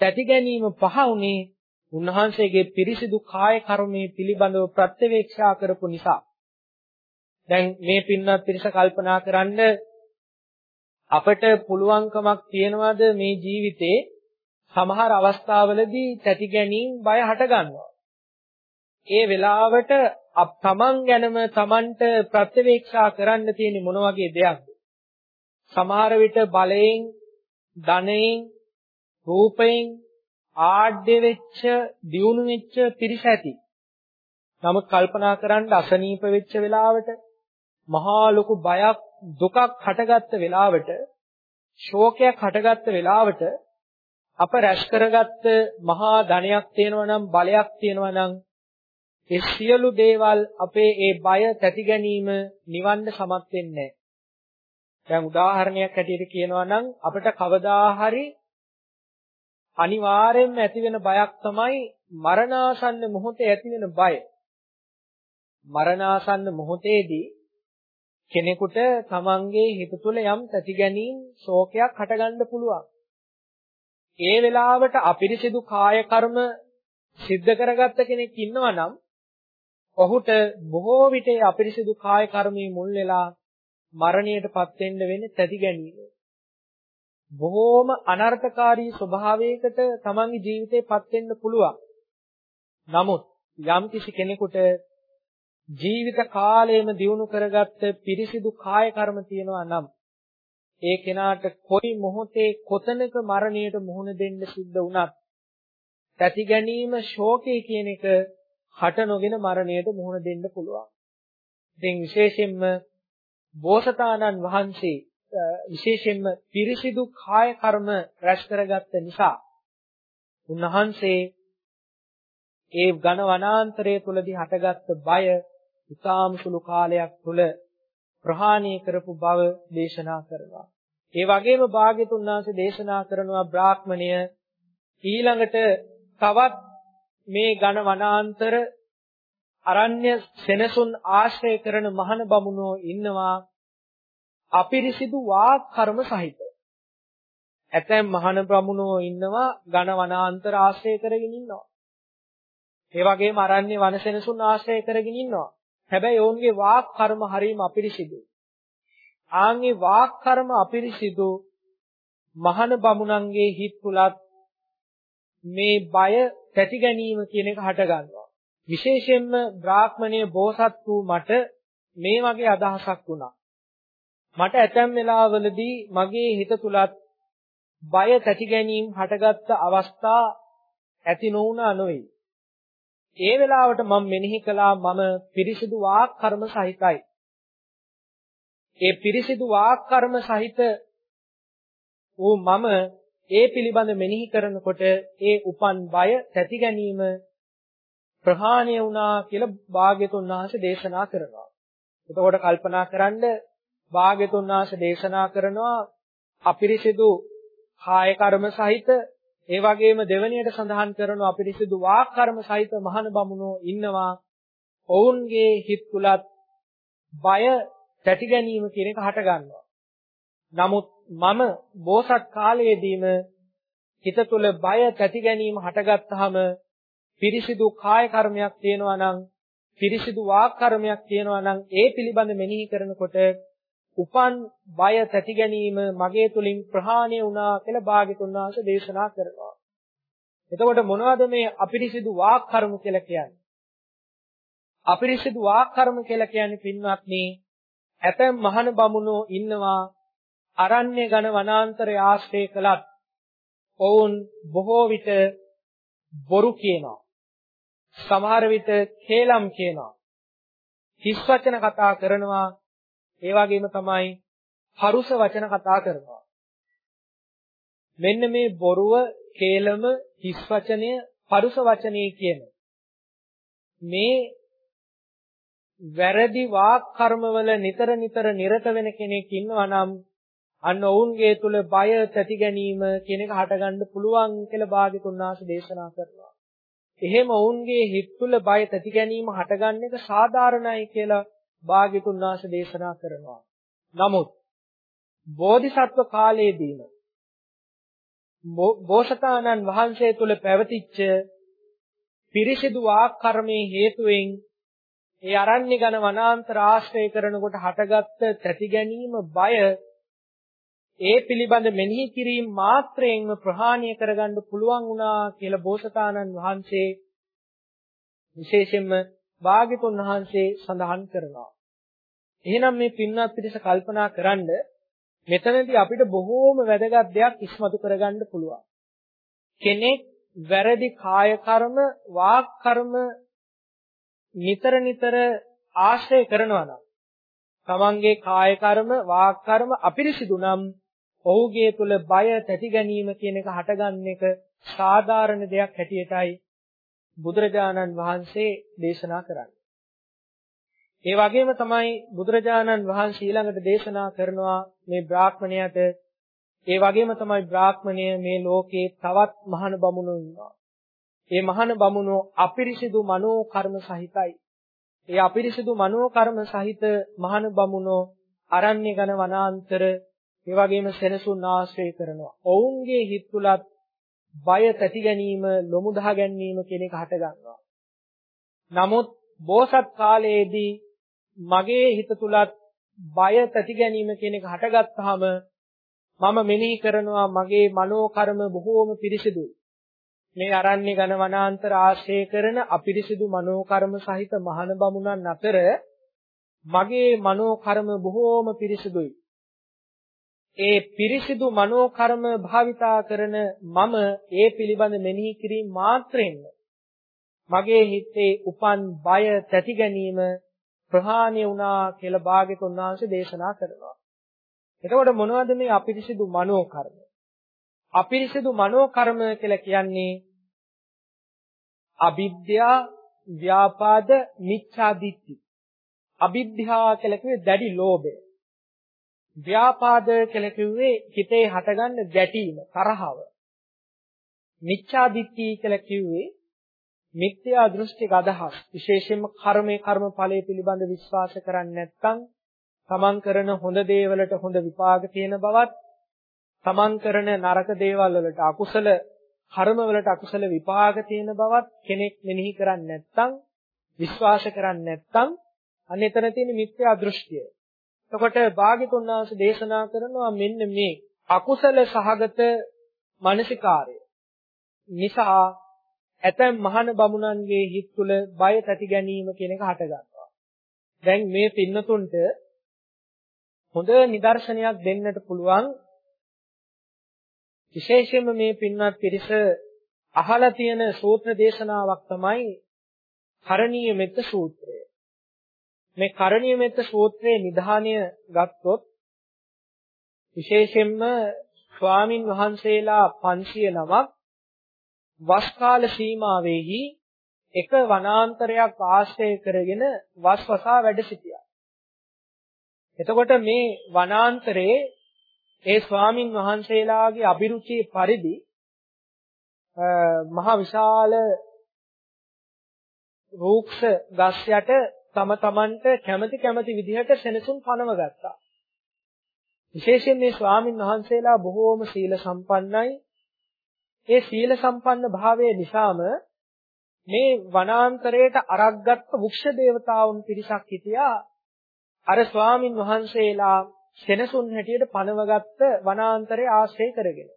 තැති ගැනීම පහ වුණේ උන්වහන්සේගේ පිරිසිදු කාය කර්මයේ පිළිබඳව ප්‍රත්‍යවේක්ෂා කරපු නිසා. දැන් මේ පින්වත් පිරිස කල්පනා කරන්න අපට පුළුවන්කමක් තියනවාද මේ ජීවිතේ සමහර අවස්ථාවලදී තැති ගැනීම බය හට ගන්නවා. ඒ වෙලාවට තමන් ගැනම තමන්ට ප්‍රත්‍යවේක්ෂා කරන්න තියෙන මොන වගේ දෙයක්ද? සමහර විට බලයෙන්, ධනයෙන්, රූපයෙන් ආඩ්‍ය වෙච්ච, දියුණු වෙච්ච පිරිස ඇති. නමුත් කල්පනා කරන්න අසනීප වෙච්ච වෙලාවට මහා ලොකු බයක් දුකක් හටගත්ත වෙලාවට ශෝකයක් හටගත්ත වෙලාවට අප රැස් කරගත්ත මහා ධනයක් තියෙනවා නම් බලයක් තියෙනවා නම් ඒ සියලු දේවල් අපේ ඒ බය තැති ගැනීම නිවන්න සමත් වෙන්නේ නැහැ. දැන් උදාහරණයක් ඇටියට කියනවා නම් අපිට කවදා හරි අනිවාර්යෙන්ම ඇති වෙන බයක් තමයි මරණාසන්න මොහොතේ ඇති වෙන බය. මරණාසන්න මොහොතේදී කෙනෙකුට තමන්ගේ හිත තුළ යම් තැති ගැනීම ශෝකයක් හටගන්න පුළුවන්. ඒ වෙලාවට අපිරිසිදු කාය කර්ම සිද්ධ කරගත්ත කෙනෙක් ඉන්නවා නම් ඔහුට බොහෝ විට අපිරිසිදු කාය කර්මයේ මුල් වෙලා මරණයටපත් වෙන්න වෙන්නේ තැති ගැනීම. බොහෝම අනර්ථකාරී ස්වභාවයකට තමන්ගේ ජීවිතේපත් වෙන්න පුළුවන්. නමුත් යම්කිසි කෙනෙකුට ජීවිත කාලයම දියුණු කරගත්ත පිරිසිදු කාය කර්ම තියෙනවා නම් ඒ කෙනාට කොයි මොහොතේ කොතනක මරණයට මුහුණ දෙන්න සිද්ධ වුණත් තැති ගැනීම ශෝකය කියන එක හට නොගෙන මරණයට මුහුණ දෙන්න පුළුවන්. ඉතින් විශේෂයෙන්ම බෝසතාණන් වහන්සේ විශේෂයෙන්ම පිරිසිදු කාය කර්ම රැස් කරගත්ත නිසා උන්වහන්සේ ඒ ඝන වනාන්තරය තුලදී හටගත්ත බය ඉතාම සුළු කාලයක් තුල ප්‍රහාණය කරපු බව දේශනා කරනවා. ඒ වගේම භාග්‍යතුන් වහන්සේ දේශනා කරනවා බ්‍රාහ්මණය ඊළඟට තවත් මේ ඝන වනාන්තර අරණ්‍ය සෙනසුන් ආශ්‍රය කරන මහන බමුණෝ ඉන්නවා අපිරිසිදු වාක් කර්ම සහිත. ඇතැම් මහන බමුණෝ ඉන්නවා ඝන වනාන්තර ආශ්‍රය කරගෙන ඉන්නවා. ඒ වගේම අරණ්‍ය වනසෙනසුන් ආශ්‍රය කරගෙන ඉන්නවා. හැබැයි ඔවුන්ගේ වාක් කර්ම හරීම අපිරිසිදුයි. ආන්ගේ වාක් කර්ම අපිරිසිදු මහන බමුණන්ගේ හිත් තුලත් මේ බය තැති ගැනීම කියන එක හට ගන්නවා. විශේෂයෙන්ම බ්‍රාහ්මණය බෝසත් වූ මට මේ වගේ අදහසක් වුණා. මට ඇතැම් වෙලාවලදී මගේ හිත තුලත් බය තැති ගැනීම හටගත්ත අවස්ථා ඇති නොවුණා නොවේ. ඒ වෙලාවට මම මෙනෙහි කළා මම පිරිසිදු වාක් කර්ම සහිතයි. ඒ පිරිසිදු වාක් කර්ම සහිත වූ මම ඒ පිළිබඳ මෙනෙහි කරනකොට ඒ උපන් බය තැති ගැනීම ප්‍රහාණය වුණා කියලා භාග්‍යතුන් වහන්සේ දේශනා කරනවා. එතකොට කල්පනා කරන්න භාග්‍යතුන් වහන්සේ දේශනා කරනවා අපිරිසිදු කාය කර්ම සහිත ඒ වගේම දෙවණියට සඳහන් කරන අපිරිසිදු වාක් කර්ම සහිත මහාන බමුණෝ ඉන්නවා. ඔවුන්ගේ හිත් තුලත් බය තැටි ගැනීම කියන එක හට ගන්නවා. නමුත් මම බෝසත් කාලයේදීම හිත තුල බය තැති ගැනීම හටගත්තාම පිරිසිදු කාය කර්මයක් තියෙනවා නම් පිරිසිදු වාක් කර්මයක් තියෙනවා නම් ඒ පිළිබඳ මෙනෙහි කරනකොට උපන් බය තැති ගැනීම මගේ තුලින් ප්‍රහාණය වුණා කියලා භාග්‍යතුන් වහන්සේ දේශනා කරනවා. එතකොට මොනවද මේ අපිරිසිදු වාක් කර්ම කියලා කියන්නේ? අපිරිසිදු වාක් කර්ම කියලා කියන්නේ පින්වත්නි ඇතැම් මහාන බමුණෝ ඉන්නවා අරණ්‍ය ඝන වනාන්තරය ආශ්‍රය කළත් ඔවුන් බොහෝ විට බොරු කියනවා. සමහර විට කේලම් කියනවා. හිස් වචන කතා කරනවා. ඒ වගේම තමයි පරුස වචන කතා කරනවා. මෙන්න මේ බොරුව, කේලම, හිස් වචනය, පරුස වචනේ කියන මේ වැරදි වාක් කර්මවල නිතර නිතර නිරත වෙන කෙනෙක් ඉන්නවා නම් අන්න ඔවුන්ගේ තුල බය තැති ගැනීම කියන එක හටගන්න පුළුවන් කියලා භාග්‍යතුන් වහන්සේ දේශනා කරනවා. එහෙම ඔවුන්ගේ හිත් තුල බය තැති ගැනීම හටගන්න එක සාධාරණයි කියලා භාග්‍යතුන් වහන්සේ දේශනා කරනවා. නමුත් බෝධිසත්ව කාලයේදීම බෝසතාණන් වහන්සේ තුල පැවතිච්ච පිරිසිදු වාක් කර්මයේ හේතුවෙන් ඒ අරණ්‍ය ඝන වනාන්තර ආශ්‍රය කරනකොට හටගත්ත තැති ගැනීම බය ඒ පිළිබඳ මෙනෙහි කිරීම මාත්‍රයෙන්ම ප්‍රහාණය කරගන්න පුළුවන් වුණා කියලා බෝසතාණන් වහන්සේ විශේෂයෙන්ම භාග්‍යතුන් වහන්සේ සඳහන් කරනවා. එහෙනම් මේ පින්වත් පිරිස කල්පනා කරන්ඩ මෙතනදී අපිට බොහෝම වැදගත් දෙයක් ඉස්මතු කරගන්න පුළුවන්. කෙනෙක් වැරදි කාය කර්ම, වාක් කර්ම නිතර නිතර ආශ්‍රය කරනවා නම් තමන්ගේ කාය කර්ම, වාක් කර්ම අපිරිසිදු නම් ඔහුගේ තුල බය තැති ගැනීම කියන එක හටගන්න එක සාධාරණ දෙයක් හැටියටයි බුදුරජාණන් වහන්සේ දේශනා කරන්නේ. ඒ වගේම තමයි බුදුරජාණන් වහන්සේ ඊළඟට දේශනා කරනවා මේ බ්‍රාහ්මණයට ඒ වගේම තමයි බ්‍රාහ්මණය මේ ලෝකේ තවත් මහාන බමුණෝ ඉන්නවා. ඒ මහාන බමුණෝ අපිරිසිදු මනෝ කර්ම සහිතයි. ඒ අපිරිසිදු මනෝ කර්ම සහිත මහාන බමුණෝ අරණ්‍ය ඝන වනාන්තර ඒ වගේම සෙනසුන් ආශ්‍රය කරනවා. ඔවුන්ගේ හිත් තුලත් බය තැති ගැනීම, ලොමු දහ ගැනීම කියන එක හට ගන්නවා. නමුත් බෝසත් කාලයේදී මගේ හිත තුලත් බය තැති ගැනීම කියන එක හටගත්තාම මම මෙනෙහි කරනවා මගේ මනෝ කර්ම බොහෝම පිරිසිදුයි. මේ අරණ්‍ය ඝන වනාන්තර ආශ්‍රය කරන අපිරිසිදු මනෝ කර්ම සහිත මහාන බමුණන් අතර මගේ මනෝ කර්ම බොහෝම පිරිසිදුයි. ඒ පිරිසිදු මනෝ කර්ම භාවිතා කරන මම ඒ පිළිබඳ මෙනෙහි කිරීම මාත්‍රෙන්න මගේ හිතේ උපන් බය තැති ගැනීම ප්‍රහාණය වුණා කියලා භාග්‍යතුන් වහන්සේ දේශනා කරනවා. එතකොට මොනවද මේ අපිරිසිදු මනෝ කර්ම? අපිරිසිදු මනෝ කර්ම කියලා කියන්නේ අවිද්‍යා, ව්‍යාපාද, මිච්ඡා දිට්ඨි. අවිද්‍යාව කියලා කිව්වේ දැඩි ලෝභය. ව්‍යාපාද කියලා කිව්වේ හිතේ හටගන්න ගැටීම, තරහව. මිච්ඡා දිට්ඨි කියලා කිව්වේ මිත්‍යා දෘෂ්ටික අදහස්. විශේෂයෙන්ම කර්මයේ කර්මඵලයේ පිළිබඳ විශ්වාස කරන්නේ නැත්නම් තමන් කරන හොඳ දේවලට හොඳ විපාක තියෙන බවත් තමන් කරන නරක දේවල් වලට අකුසල කර්ම වලට අකුසල විපාක තියෙන බවත් කෙනෙක් මෙනෙහි කරන්නේ නැත්නම් විශ්වාස කරන්නේ නැත්නම් අන්න එතන තියෙන මිත්‍යා දෘෂ්ටිය. එතකොට භාග්‍යතුන් වහන්සේ දේශනා කරනවා මෙන්න මේ අකුසල සහගත මානසිකාරය නිසා ඇතැම් මහාන බමුණන්ගේ හිත් තුළ බය තැති ගැනීම කියන එක හට ගන්නවා. දැන් මේ පින්නතුන්ට හොඳ නිදර්ශනයක් දෙන්නට පුළුවන් විශේෂයෙන්ම මේ පින්වත් පිරිස අහලා තියෙන සූත්‍ර දේශනාවක් තමයි කරණීය මෙත්ත සූත්‍රය. මේ කරණීය මෙත්ත සූත්‍රයේ නිධානය ගත්තොත් විශේෂයෙන්ම ස්වාමින් වහන්සේලා 500 නමක් වස් කාල සීමාවෙහි එක වනාන්තරයක් ආශ්‍රය කරගෙන වස්වසා වැඩ සිටියා. එතකොට මේ වනාන්තරයේ ඒ ස්වාමින් වහන්සේලාගේ අභිරුචියේ පරිදි මහ විශාල රූක්ෂ ගස් යට තම තමන්ට කැමති කැමති විදිහට සෙනසුන් පනව ගත්තා. විශේෂයෙන් මේ ස්වාමින් වහන්සේලා බොහෝම සීල සම්පන්නයි. ඒ සීල සම්පන්න භාවය නිසාම මේ වනාන්තරයේ සෙනසුන් පනව ගත්තා. විශේෂයෙන් මේ ස්වාමින් වහන්සේලා බොහෝම සීල සම්පන්නයි. ඒ සීල සම්පන්න භාවය නිසාම මේ වනාන්තරයේ සෙනසුන් පනව ගත්තා. විශේෂයෙන් මේ ස්වාමින් මේ වනාන්තරයට අරක්ගත් වෘක්ෂ දේවතාවුන් පිරිසක් හිටියා. අර ස්වාමින් වහන්සේලා සෙනසුන් හැටියට පනවගත්ත වනාන්තරය ආශ්‍රය කරගෙන.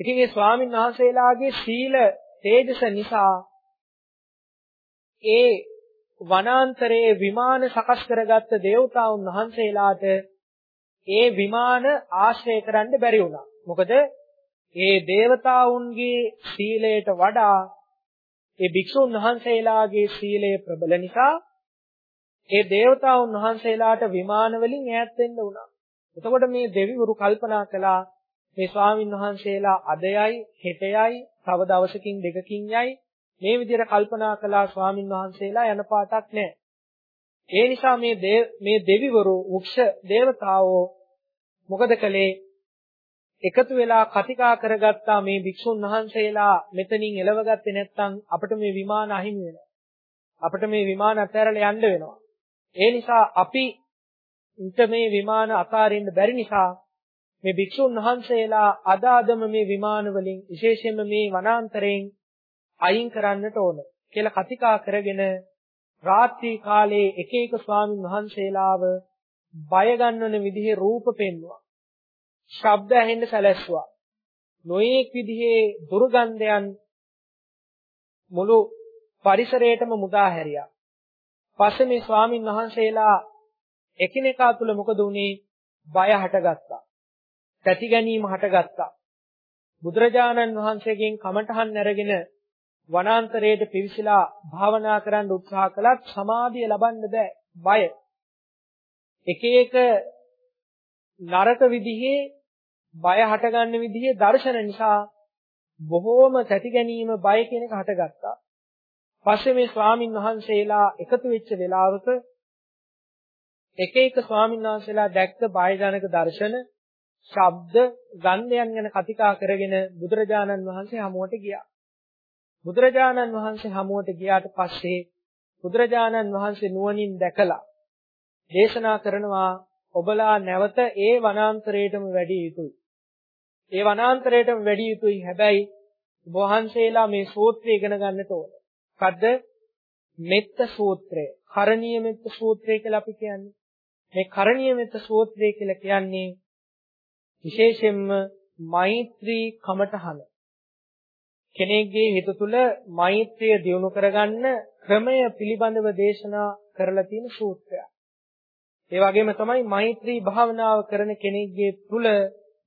ඉතින් මේ ස්වාමින් වහන්සේලාගේ සීල තේජස නිසා ඒ වනාන්තරයේ විමාන සකස් කරගත්ත දේවතාවුන් වහන්සේලාට ඒ විමාන ආශ්‍රය කරන්න බැරි වුණා. මොකද ඒ දේවතාවුන්ගේ සීලයට වඩා ඒ භික්ෂුන් වහන්සේලාගේ සීලය ප්‍රබල නිසා ඒ දේවතාවුන් වහන්සේලාට විමාන වලින් ඈත් වෙන්න වුණා. එතකොට මේ දෙවිවරු කල්පනා කළා මේ ස්වාමින් වහන්සේලා අදයයි හෙටයයි තව දවසකින් දෙකකින් යයි මේ විදිහට කල්පනා කළා ස්වාමින් වහන්සේලා යන පාටක් නැහැ. ඒ නිසා මේ මේ දෙවිවරු වෘක්ෂ දේවතාවෝ මොකද කළේ එකතු වෙලා කතිකා කරගත්තා මේ භික්ෂුන් වහන්සේලා මෙතනින් එලවගත්තේ නැත්නම් අපිට මේ විමාන අහිමි වෙනවා. අපිට මේ විමාන අතහැරලා යන්න වෙනවා. ඒ නිසා අපි ඉත මේ විමාන අතාරින්න බැරි නිසා මේ භික්ෂුන් වහන්සේලා අදාදම මේ විමාන වලින් විශේෂයෙන්ම මේ වනාන්තරයෙන් අයින් කරන්නට ඕන කියලා කතිකා කරගෙන රාත්‍රී කාලේ එක එක ස්වාමින් වහන්සේලාව බය ගන්නවන විදිහේ රූප පෙන්වුවා. ශබ්ද ඇහෙන්න සැලැස්සුවා. නොයේක් විදිහේ දුර්ගන්ධයන් මුළු පරිසරයටම මුදා හැරියා. පස්සේ මේ ස්වාමින් වහන්සේලා එකිනෙකා තුල මොකද වුනේ? බය හටගත්තා. තැති ගැනීම හටගත්තා. බුදුරජාණන් වහන්සේගෙන් කමඨහන් අරගෙන වනාන්තරයට පිවිසලා භාවනා කරන්න උත්සාහ කළත් සමාධිය ලබන්න බෑ. බය. එක එක නරක විදිහේ බය හටගන්න විදිහේ දර්ශන නිසා බොහෝම තැති ගැනීම බය කියන එක හටගත්තා. පස්සේ මේ ස්වාමින් වහන්සේලා එකතු වෙච්ච වෙලාවක එක එක ස්වාමින් වහන්සේලා දැක්ක බයජනක දර්ශන, ශබ්ද, ගන්ධයන් ගැන කතිකා කරගෙන බුදුරජාණන් වහන්සේ හමුවට ගියා. බුදුරජාණන් වහන්සේ හමුවට ගියාට පස්සේ බුදුරජාණන් වහන්සේ නුවණින් දැකලා දේශනා කරනවා ඔබලා නැවත ඒ වනාන්තරයටම වැඩි යුතුයි. ඒ වනාන්තරයටම වැඩි යුතුයි. හැබැයි වහන්සේලා මේ සූත්‍රය ඉගෙන ගන්නට ඕන. මොකද්ද? මෙත්ත සූත්‍රය. කරණීය මෙත්ත සූත්‍රය කියලා අපි කියන්නේ. මේ කරණීය මෙත්ත සූත්‍රය කියලා කියන්නේ විශේෂයෙන්ම මෛත්‍රී කමඨහන. කෙනෙක්ගේ හිත තුළ මෛත්‍රිය දියුණු කරගන්න ක්‍රමය පිළිබඳව දේශනා කරලා තියෙන සූත්‍රයක්. ඒ වගේම තමයි මෛත්‍රී භාවනාව කරන කෙනෙක්ගේ තුළ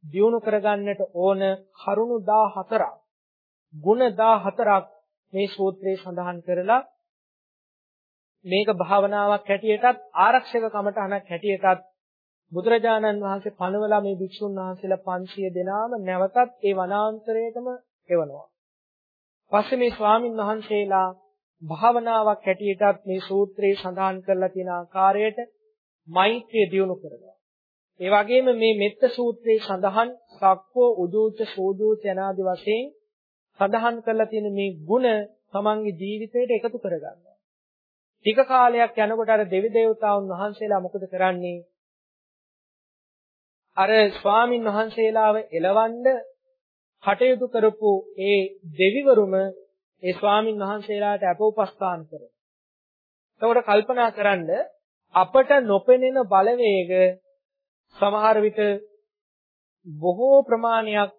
දියුණු කරගන්නට ඕන කරුණු 14ක් ගුණ 14ක් මේ සූත්‍රයේ සඳහන් කරලා මේක භාවනාවක් හැටියටත් ආරක්ෂක කමටහනක් හැටියටත් බුදුරජාණන් වහන්සේ පනවලා මේ භික්ෂුන් වහන්සේලා 500 දෙනාම නැවතත් ඒ වනාන්තරයටම එවනවා. පස්සේ මේ ස්වාමින් වහන්සේලා භාවනාවක් හැටියටත් මේ සූත්‍රයේ සඳහන් කරලා තියෙන ආකාරයට මෛත්‍රිය දියුණු කරනවා. ඒ වගේම මේ මෙත්ත සූත්‍රයේ සඳහන් සක්කෝ උජූච සෝජූච යනාදි වශයෙන් සඳහන් කරලා තියෙන මේ ಗುಣ තමන්ගේ ජීවිතයට එකතු කරගන්නවා. ටික කාලයක් යනකොට අර දෙවි දේවතාවුන් වහන්සේලා මොකද කරන්නේ? අර ස්වාමින් වහන්සේලාව එලවන්න කටයුතු කරපු ඒ දෙවිවරුම ඒ ස්වාමින් වහන්සේලාට අපෝපස්ථාන කරනවා. එතකොට කල්පනා කරන්න අපට නොපෙනෙන බලවේග සමහර විට බොහෝ ප්‍රමාණයක්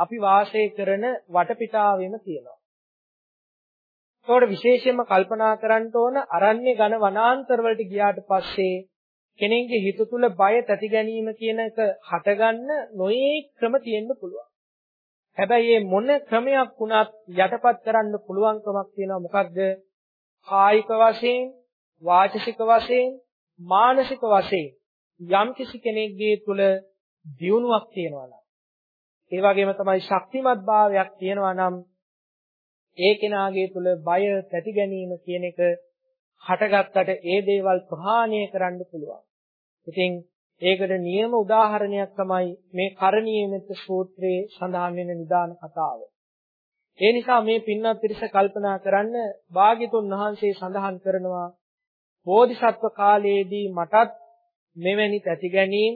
අපි වාසය කරන වටපිටාවෙම තියෙනවා. ඒකට විශේෂයෙන්ම කල්පනා කරන්න ඕන අරණ්‍ය ඝන වනාන්තර වලට ගියාට පස්සේ කෙනෙක්ගේ හිත තුළ බය තැති ගැනීම කියන එක හටගන්න නොයේ ක්‍රම තියෙන්න පුළුවන්. හැබැයි මේ මොන ක්‍රමයක් වුණත් යටපත් කරන්න පුළුවන්කමක් තියෙනවා මොකක්ද? කායික වශයෙන්, වාචසික වශයෙන්, මානසික වශයෙන් යම් කිසි කෙනෙක්ගේ තුල දියුණුවක් තියෙනවා නම් ඒ වගේම තමයි ශක්තිමත් භාවයක් තියෙනවා නම් ඒ කෙනාගේ තුල බය පැති ගැනීම කියන එක හටගත්තට ඒ දේවල් ප්‍රහාණය කරන්න පුළුවන්. ඉතින් ඒකට නියම උදාහරණයක් තමයි මේ කරණීයමෙත් සූත්‍රයේ සඳහන් වෙන නිදාන කතාව. ඒ නිසා මේ පින්වත් පිරිස කල්පනා කරන්න භාග්‍යතුන් වහන්සේ සඳහන් කරනවා බෝධිසත්ව කාලයේදී මටත් මෙවැනි තැති ගැනීම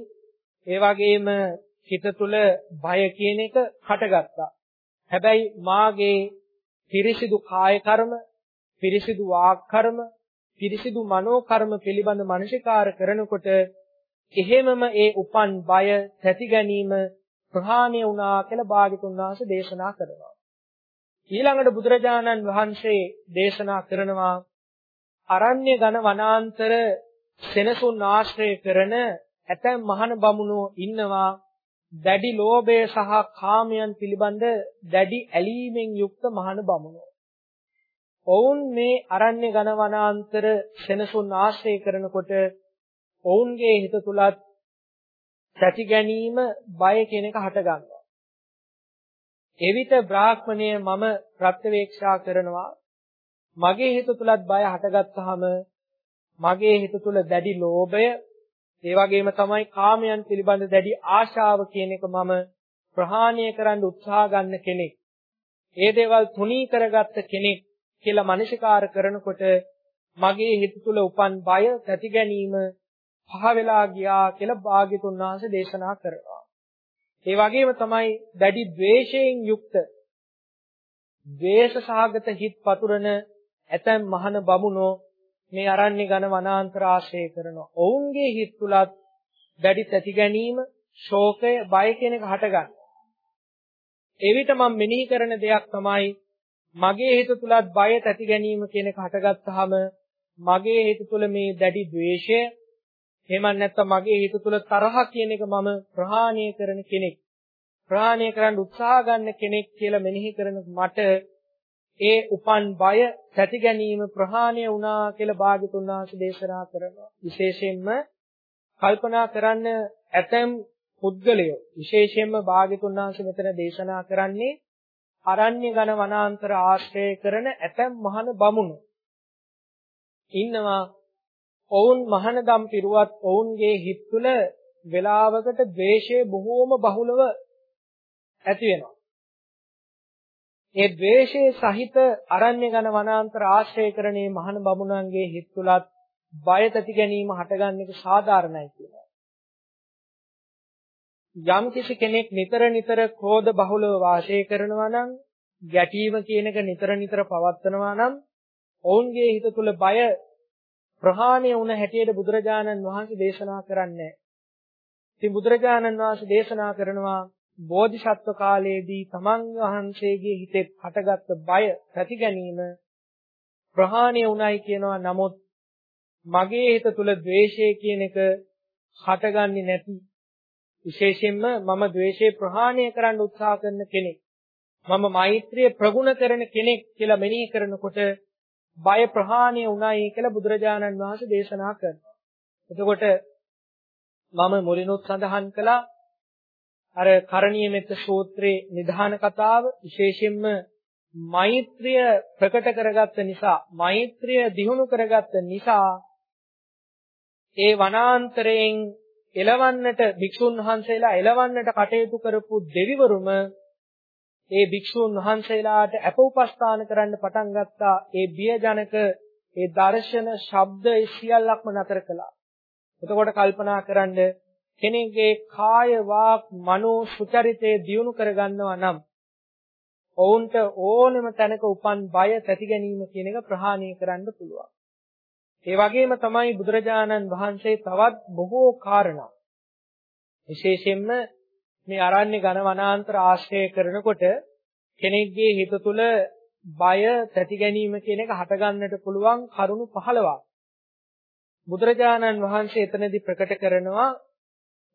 ඒ වගේම හිත තුළ බය කියන එක හටගත්තා. හැබැයි මාගේ පිරිසිදු කාය කර්ම, පිරිසිදු වාක් කර්ම, පිරිසිදු මනෝ කර්ම පිළිබඳ මනසිකාර කරනකොට එහෙමම ඒ උපන් බය, තැති ගැනීම ප්‍රහාණය වුණා කියලා භාග්‍යතුන් වහන්සේ දේශනා කරනවා. ඊළඟට බුදුරජාණන් වහන්සේ දේශනා කරනවා අරණ්‍ය ඝන වනාන්තර සෙනසුන් ආශ්‍රය කරන ඇතැම් මහාන බමුණෝ ඉන්නවා දැඩි ලෝභය සහ කාමයන් පිළිබඳ දැඩි ඇලීමෙන් යුක්ත මහාන බමුණෝ. ඔවුන් මේ අරණ්‍ය ඝන වනාන්තර සෙනසුන් ආශ්‍රය කරනකොට ඔවුන්ගේ හිත තුලත් සැටි ගැනීම බය කියන එක හට ගන්නවා. එවිට බ්‍රාහ්මණය මම ප්‍රත්‍යවේක්ෂා කරනවා මගේ හිත තුලත් බය හටගත්තාම මගේ හිත තුල දැඩි ලෝභය ඒ වගේම තමයි කාමයන් පිළිබඳ දැඩි ආශාව කියන එක මම ප්‍රහාණය කරන්න උත්සාහ ගන්න කෙනෙක්. ඒ දේවල් තුනී කරගත්ත කෙනෙක් කියලා මනසිකාර කරනකොට මගේ හිත තුල උපන් බය, තැති ගැනීම පහ වෙලා ගියා කියලා භාග්‍යතුන් වහන්සේ දේශනා කරනවා. ඒ වගේම තමයි දැඩි ද්වේෂයෙන් යුක්ත ද්වේෂ සහගත හිත් පතුරන ඇතැම් මහන බමුණෝ මේ අරණ්‍ය ඝන වනාන්තර ආශ්‍රය කරනවා. ඔවුන්ගේ හිත් තුලත් දැඩි තැති ගැනීම, ශෝකය, බය කියන එක හටගන්නවා. එවිට මම මෙනෙහි කරන දෙයක් තමයි මගේ හිත තුලත් බය තැති ගැනීම කියන එක හටගත්තාම මගේ හිත තුල මේ දැඩි ද්වේෂය එහෙම නැත්නම් මගේ හිත තුල තරහ කියන එක මම ප්‍රහාණය කරන කෙනෙක් ප්‍රහාණය කරන්න උත්සාහ ගන්න කෙනෙක් කියලා මෙනෙහි කරන මට ඒ උපන් බය සැටි ගැනීම ප්‍රහාණය වුණා කියලා භාග්‍යතුන් වහන්සේ දේශනා කරනවා. විශේෂයෙන්ම කල්පනා කරන්න ඇතැම් පුද්ගලයෝ විශේෂයෙන්ම භාග්‍යතුන් වහන්සේ මෙතන දේශනා කරන්නේ අරණ්‍ය ඝන වනාන්තර ආශ්‍රය කරන ඇතැම් මහන බමුණු ඉන්නවා ඔවුන් මහනදම් පිරුවත් ඔවුන්ගේ හිත් තුළ වේලාවකට ද්වේෂය බොහෝම බහුලව ඇති වෙනවා ඒ ද්වේෂයේ සහිත අරණ්‍ය ඝන වනාන්තර ආශ්‍රය කරණේ මහාන බමුණන්ගේ හිත් තුලත් බය තති ගැනීම හටගන්න එක සාධාරණයි කියලා. යම් කිසි කෙනෙක් නිතර නිතර ක්‍රෝධ බහුලව වාසය කරනවා නම් ගැටීම කියන එක නිතර නිතර පවත්නවා නම් ඔවුන්ගේ හිත තුල බය ප්‍රහාණය වුණ හැටියට බුදුරජාණන් වහන්සේ දේශනා කරන්නේ. ඉතින් බුදුරජාණන් වහන්සේ දේශනා කරනවා බෝධිසත්ව කාලයේදී තමන් වහන්සේගේ හිතේ හටගත්ත බය පැති ගැනීම ප්‍රහාණය වුණයි කියනවා. නමුත් මගේ හිත තුල ද්වේෂය කියන එක හටගන්නේ නැති. විශේෂයෙන්ම මම ද්වේෂය ප්‍රහාණය කරන්න උත්සාහ කරන කෙනෙක්. මම මෛත්‍රිය ප්‍රගුණ කරන කෙනෙක් කියලා මෙනෙහි කරනකොට බය ප්‍රහාණය වුණයි කියලා බුදුරජාණන් වහන්සේ දේශනා කරනවා. එතකොට මම මුලිනුත් සඳහන් කළා අර කරණීය මෙත්ත සූත්‍රයේ නිධාන කතාව විශේෂයෙන්ම මෛත්‍රිය ප්‍රකට කරගත්ත නිසා මෛත්‍රිය දිහුණු කරගත්ත නිසා ඒ වනාන්තරයෙන් එලවන්නට භික්ෂුන් වහන්සේලා එලවන්නට කටයුතු කරපු දෙවිවරුම ඒ භික්ෂුන් වහන්සේලාට අප උපස්ථාන කරන්න පටන් ගත්තා. ඒ බියජනක ඒ දර්ශන ශබ්ද සියල්ලක්ම නතර කළා. එතකොට කල්පනා කරන්නේ කෙනෙක්ගේ කාය වාක් මනෝ සුචරිතය දියුණු කරගන්නවා නම් ඔවුන්ට ඕනම තැනක උපන් බය තැති ගැනීම කියන එක ප්‍රහාණය කරන්න පුළුවන්. ඒ වගේම තමයි බුදුරජාණන් වහන්සේ තවත් බොහෝ කාරණා විශේෂයෙන්ම මේ අරණ්‍ය ඝන වනාන්තර ආශ්‍රය කරනකොට කෙනෙක්ගේ හිත තුළ බය තැති ගැනීම කියන එක හටගන්නට පුළුවන් කරුණු 15ක් බුදුරජාණන් වහන්සේ එතනදී ප්‍රකට කරනවා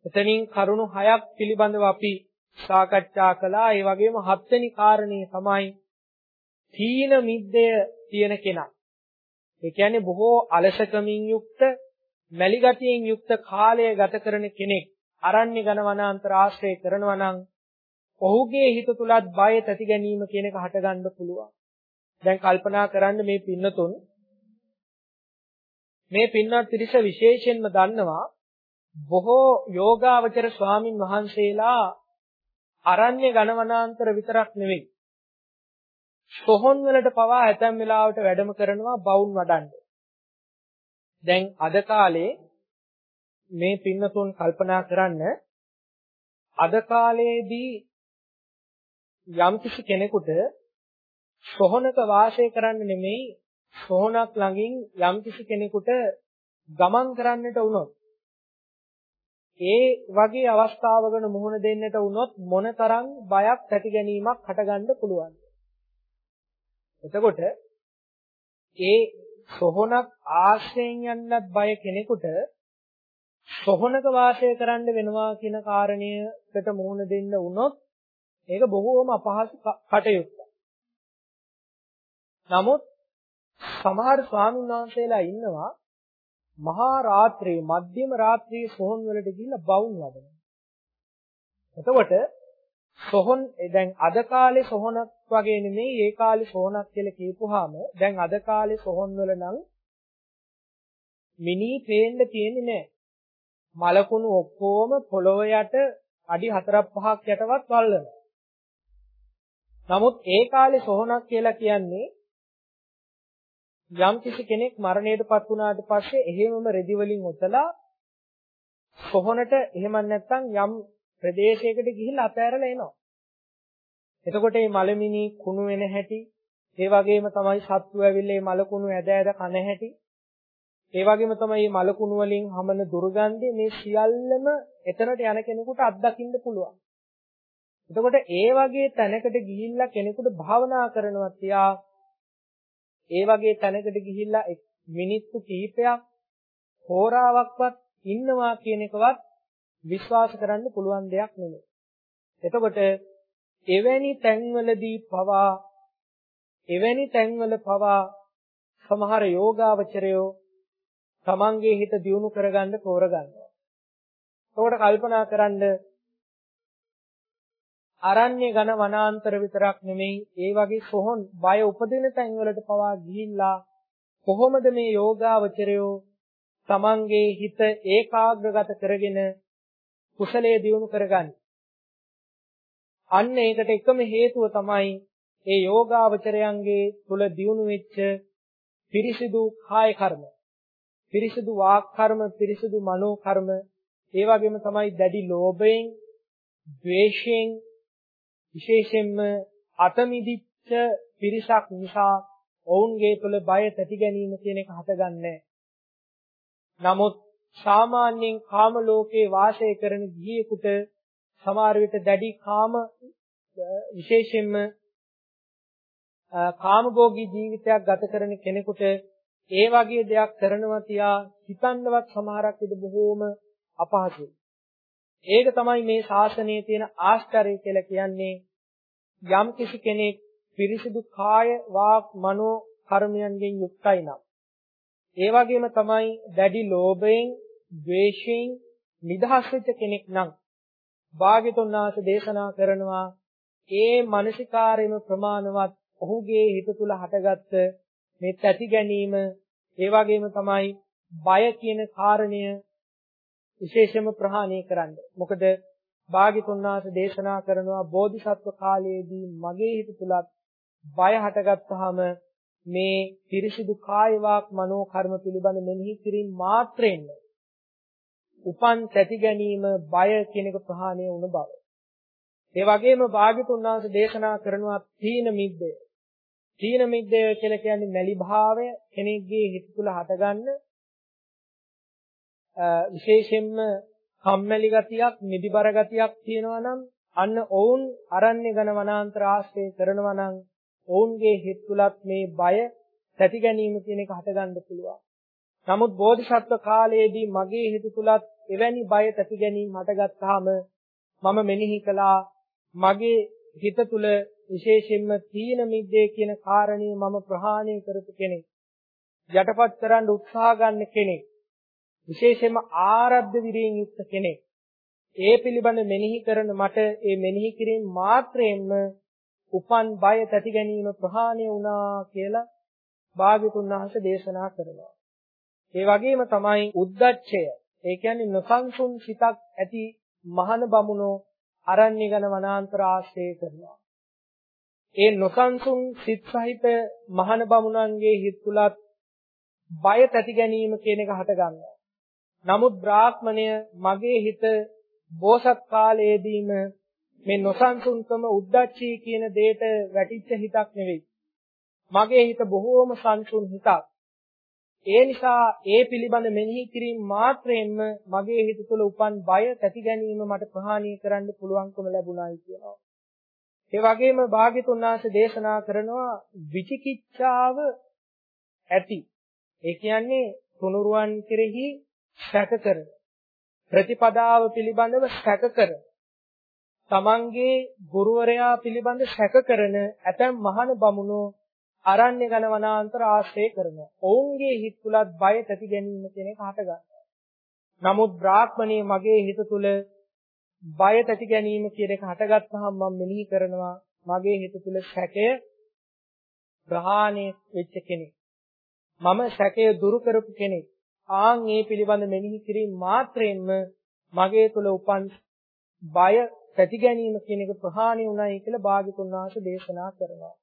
එතනින් කරුණු හයක් පිළිබඳව අපි සාකච්ඡා කළා. ඒ වගේම හත්වෙනි කාරණේ තමයි තීන මිද්දය තියෙන කෙනා. ඒ කියන්නේ බොහෝ අලසකමින් යුක්ත, මැලි ගතියෙන් යුක්ත කාලය ගත කරන කෙනෙක් අරණ්‍ය ඝන වනාන්තර ආශ්‍රය කරනවා නම් ඔහුගේ හිත තුලත් බය තැති ගැනීම කියන එක හටගන්න පුළුවන්. දැන් කල්පනා කරන්න මේ පින්නතුන් මේ පින්නත් පිරිස විශේෂයෙන්ම දන්නවා බොහෝ යෝගාවචර ස්වාමින් වහන්සේලා අරණ්‍ය ගණවනාන්තර විතරක් නෙවෙයි. සොහොන් වලට පවා ඇතැම් වෙලාවට වැඩම කරනවා බවුන් වඩන්න. දැන් අද කාලේ මේ පින්නතුන් කල්පනා කරන්න අද කාලේදී යම්කිසි කෙනෙකුට සොහනක වාසය කරන්න නෙමෙයි සොහනක් ළඟින් යම්කිසි කෙනෙකුට ගමන් කරන්නට වුණොත් ඒ වගේ අවස්ථාවකට මුහුණ දෙන්නට වුණොත් මොනතරම් බයක් ඇති ගැනීමක් හටගන්න පුළුවන්. එතකොට ඒ සොහනක් ආශ්‍රයෙන් යන්නත් බය කෙනෙකුට සොහනක වාසය කරන්න වෙනවා කියන කාරණයකට මුහුණ දෙන්න වුණොත් ඒක බොහෝම අපහසු කටයුත්තක්. නමුත් සමහර ස්වාමීන් වහන්සේලා ඉන්නවා මහා රාත්‍රියේ මධ්‍යම රාත්‍රියේ සොහොන් වලට ගිහිල්ලා බවුන් වදනවා. එතකොට සොහොන් දැන් අද කාලේ සොහොනක් වගේ නෙමෙයි ඒ කාලේ සොහොනක් කියලා කියපුවාම දැන් අද කාලේ සොහොන් වල නම් මිනි පේන්න තියෙන්නේ නැහැ. මලකුණු ඔක්කොම පොළොව යට අඩි 4ක් 5ක් යටවත් වල්ලනවා. නමුත් ඒ කාලේ සොහොනක් කියලා කියන්නේ යම් කිසි කෙනෙක් මරණයටපත් වුණාට පස්සේ එහෙමම රෙදි වලින් උතලා කොහොනට එහෙම නැත්නම් යම් ප්‍රදේශයකට ගිහිල්ලා අතෑරලා එනවා. එතකොට මේ මලමිනි කුණු වෙන හැටි, ඒ වගේම තමයි සත්තු ඇවිල්ලා මේ මල කුණු ඇද ඇද කන හැටි, ඒ වගේම තමයි මේ මල කුණු වලින් හමන දුර්ගන්ධය මේ සියල්ලම එතනට යන කෙනෙකුට අත්දකින්න පුළුවන්. එතකොට ඒ වගේ තැනකට ගිහිල්ලා කෙනෙකුට භාවනා කරනවා තියා ඒ වගේ තැනකට ගිහිල්ලා මිනිත්තු කිහිපයක් හෝරාවක්වත් ඉන්නවා කියන එකවත් විශ්වාස කරන්න පුළුවන් දෙයක් නෙමෙයි. එතකොට එවැනි තැන්වලදී පවා එවැනි තැන්වල පවා සමහර යෝගාවචරයෝ තමන්ගේ හිත දියුණු කරගන්න තෝරගන්නවා. එතකොට කල්පනා කරන්න අරණ්‍ය ඝන වනාන්තර විතරක් නෙමෙයි ඒ වගේ සොහොන් බය උපදින තැන් වලට පවා ගිහිල්ලා කොහොමද මේ යෝගාවචරයෝ තමන්ගේ හිත ඒකාග්‍රගත කරගෙන කුසලයේ දියුණු කරගන්නේ? අන්න ඒකට එකම හේතුව තමයි ඒ යෝගාවචරයන්ගේ තුල දියුණු වෙච්ච පිරිසිදු කාය කර්ම. පිරිසිදු වාක් කර්ම පිරිසිදු මනෝ කර්ම ඒ වගේම තමයි දැඩි ලෝභයෙන් ද්වේෂයෙන් විශේෂයෙන්ම අතමිදිච්ච පිරිසක් නිසා ඔවුන්ගේ තුළ බය තැති ගැනීම කියන එක හටගන්නේ නමුත් සාමාන්‍යයෙන් කාම ලෝකේ වාසය කරන ගිහියෙකුට සමහර විට දැඩි කාම විශේෂයෙන්ම කාමභෝගී ජීවිතයක් ගත කරන කෙනෙකුට ඒ වගේ දෙයක් කරනවා තියා හිතන්නවත් සමහරක් විට බොහෝම අපහසුයි. ඒක තමයි මේ ශාසනයේ තියෙන ආශ්චර්යය කියලා කියන්නේ යම් කිසි කෙනෙක් පිරිසිදු කාය වාක් මනෝ කර්මයන්ගෙන් යුක්තයි නම්. ඒ වගේම තමයි දැඩි ලෝභයෙන් ද්වේෂයෙන් නිදහස් වෙච්ච කෙනෙක් නම් භාග්‍යතුන් වහන්සේ දේශනා කරනවා ඒ මානසිකාරයම ප්‍රමාණවත් ඔහුගේ හිත තුල හටගත්ත මේ තැති ගැනීම. ඒ වගේම තමයි බය කියන කාරණය විශේෂම ප්‍රහාණය කරන්න. මොකද භාග්‍යතුන් වහන්සේ දේශනා කරනවා බෝධිසත්ව කාලයේදී මගේ හිත තුලත් බය හටගත්තාම මේ පිරිසිදු කාය වාක් මනෝ කර්ම පිළිබඳ මෙනෙහි කිරීම මාත්‍රෙන්න උපන් තැති ගැනීම බය කියන එක ප්‍රහාණය වුණ බව. ඒ වගේම භාග්‍යතුන් වහන්සේ දේශනා කරනවා තීන මිද්දය. තීන මිද්දය කියලා කියන්නේ මැලි භාවය කෙනෙක්ගේ හිත තුල හටගන්න විශේෂයෙන්ම කම්මැලි ගතියක්, නිදිබර ගතියක් තියෙනවා නම් අන්න ඔවුන් අරණ්‍ය ඝන වනාන්තර ආශ්‍රය කරනවා නම් ඔවුන්ගේ හිත තුලත් මේ බය තැති ගැනීම කියන එක හටගන්න පුළුවන්. නමුත් බෝධිසත්ව කාලයේදී මගේ හිත තුලත් එවැනි බය තැති ගැනීම හටගත්තාම මම මෙනෙහි කළා මගේ හිත තුල විශේෂයෙන්ම තීන මිද්දේ කියන කාරණේ මම ප්‍රහාණය කරපු කෙනෙක්. යටපත් කරන්න උත්සාහ ගන්න කෙනෙක්. විශේෂයෙන්ම ආරද්ධ විරියෙන් යුක්ත කෙනෙක්. ඒ පිළිබඳ මෙනෙහි කරන මට ඒ මෙනෙහි කිරීම මාත්‍රයෙන්ම උපන් බය තැති ගැනීම ප්‍රහාණය වුණා කියලා භාග්‍යතුන් වහන්සේ දේශනා කරනවා. ඒ වගේම තමයි උද්දච්චය. ඒ කියන්නේ නොසන්සුන් සිතක් ඇති මහාන බමුණෝ අරණ්‍යගන වනාන්තර ආශ්‍රය කරනවා. ඒ නොසන්සුන් සිත් සහිත මහාන බමුණන්ගේ හිත් තුලත් බය තැති ගැනීම කියන එක හට ගන්නවා. නමුත් බ්‍රාහ්මණය මගේ හිත බෝසත් කාලයේදීම මේ නොසන්සුන්කම උද්දච්චී කියන දෙයට වැටිච්ච හිතක් නෙවෙයි. මගේ හිත බොහෝම සංසුන් හිතක්. ඒ නිසා ඒ පිළිබඳ මෙනෙහි කිරීම මාත්‍රයෙන්ම මගේ හිත තුළ උපන් බය තැති ගැනීම මට ප්‍රහාණය කරන්න පුළුවන්කම ලැබුණායි කියනවා. ඒ වගේම භාග්‍යතුන් වහන්සේ දේශනා කරනවා විචිකිච්ඡාව ඇති. ඒ කියන්නේ තුනුරුවන් කෙරෙහි සැක කරන ප්‍රතිපදාව පිළිබඳව සැක කරන තමන්ගේ ගුරුවරයා පිළිබඳ සැක කරන ඇතැම් මහාන බමුණෝ අරණ්‍ය ගන වනාන්තර ආශ්‍රය කරනවා. ඔවුන්ගේ හිත තුලත් බය ඇති ගැනීම කියන එක හටගන්නවා. නමුත් බ්‍රාහ්මණයේ මගේ හිත තුල බය ඇති ගැනීම කියන එක හටගත්තාම මම මෙනෙහි කරනවා මගේ හිත තුල සැකය ප්‍රහාණය වෙච්ච කෙනෙක්. මම සැකය දුරු කරපු කෙනෙක්. ආන් මේ පිළිබඳ මෙනෙහි කිරීම මාත්‍රයෙන්ම මගේ තුල උපන් බය ඇති ගැනීම කියන එක ප්‍රහාණය වුණයි කියලා භාග්‍යතුන් වහන්සේ දේශනා කරනවා.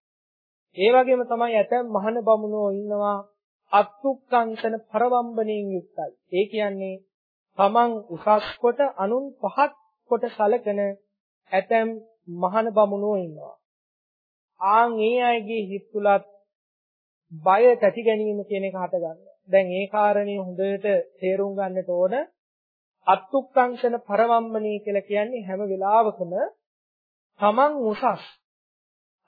ඒ වගේම තමයි ඇතැම් මහන බමුණෝ ඉන්නවා අත්ුක්කංශන පරවම්බණයෙන් යුක්තයි. ඒ කියන්නේ තමන් උසස් කොට අනුන් පහත් කොට සලකන ඇතැම් මහන බමුණෝ ඉන්නවා. ආන් ඒ අයගේ හිත් තුලත් බය තැති ගැනීම කියන එක හට ගන්නවා. දැන් ඒ කාරණේ හොඳට තේරුම් ගන්නට ඕන. අත්ුක්කංශන පරවම්බණී කියලා කියන්නේ හැම වෙලාවකම තමන් උසස්.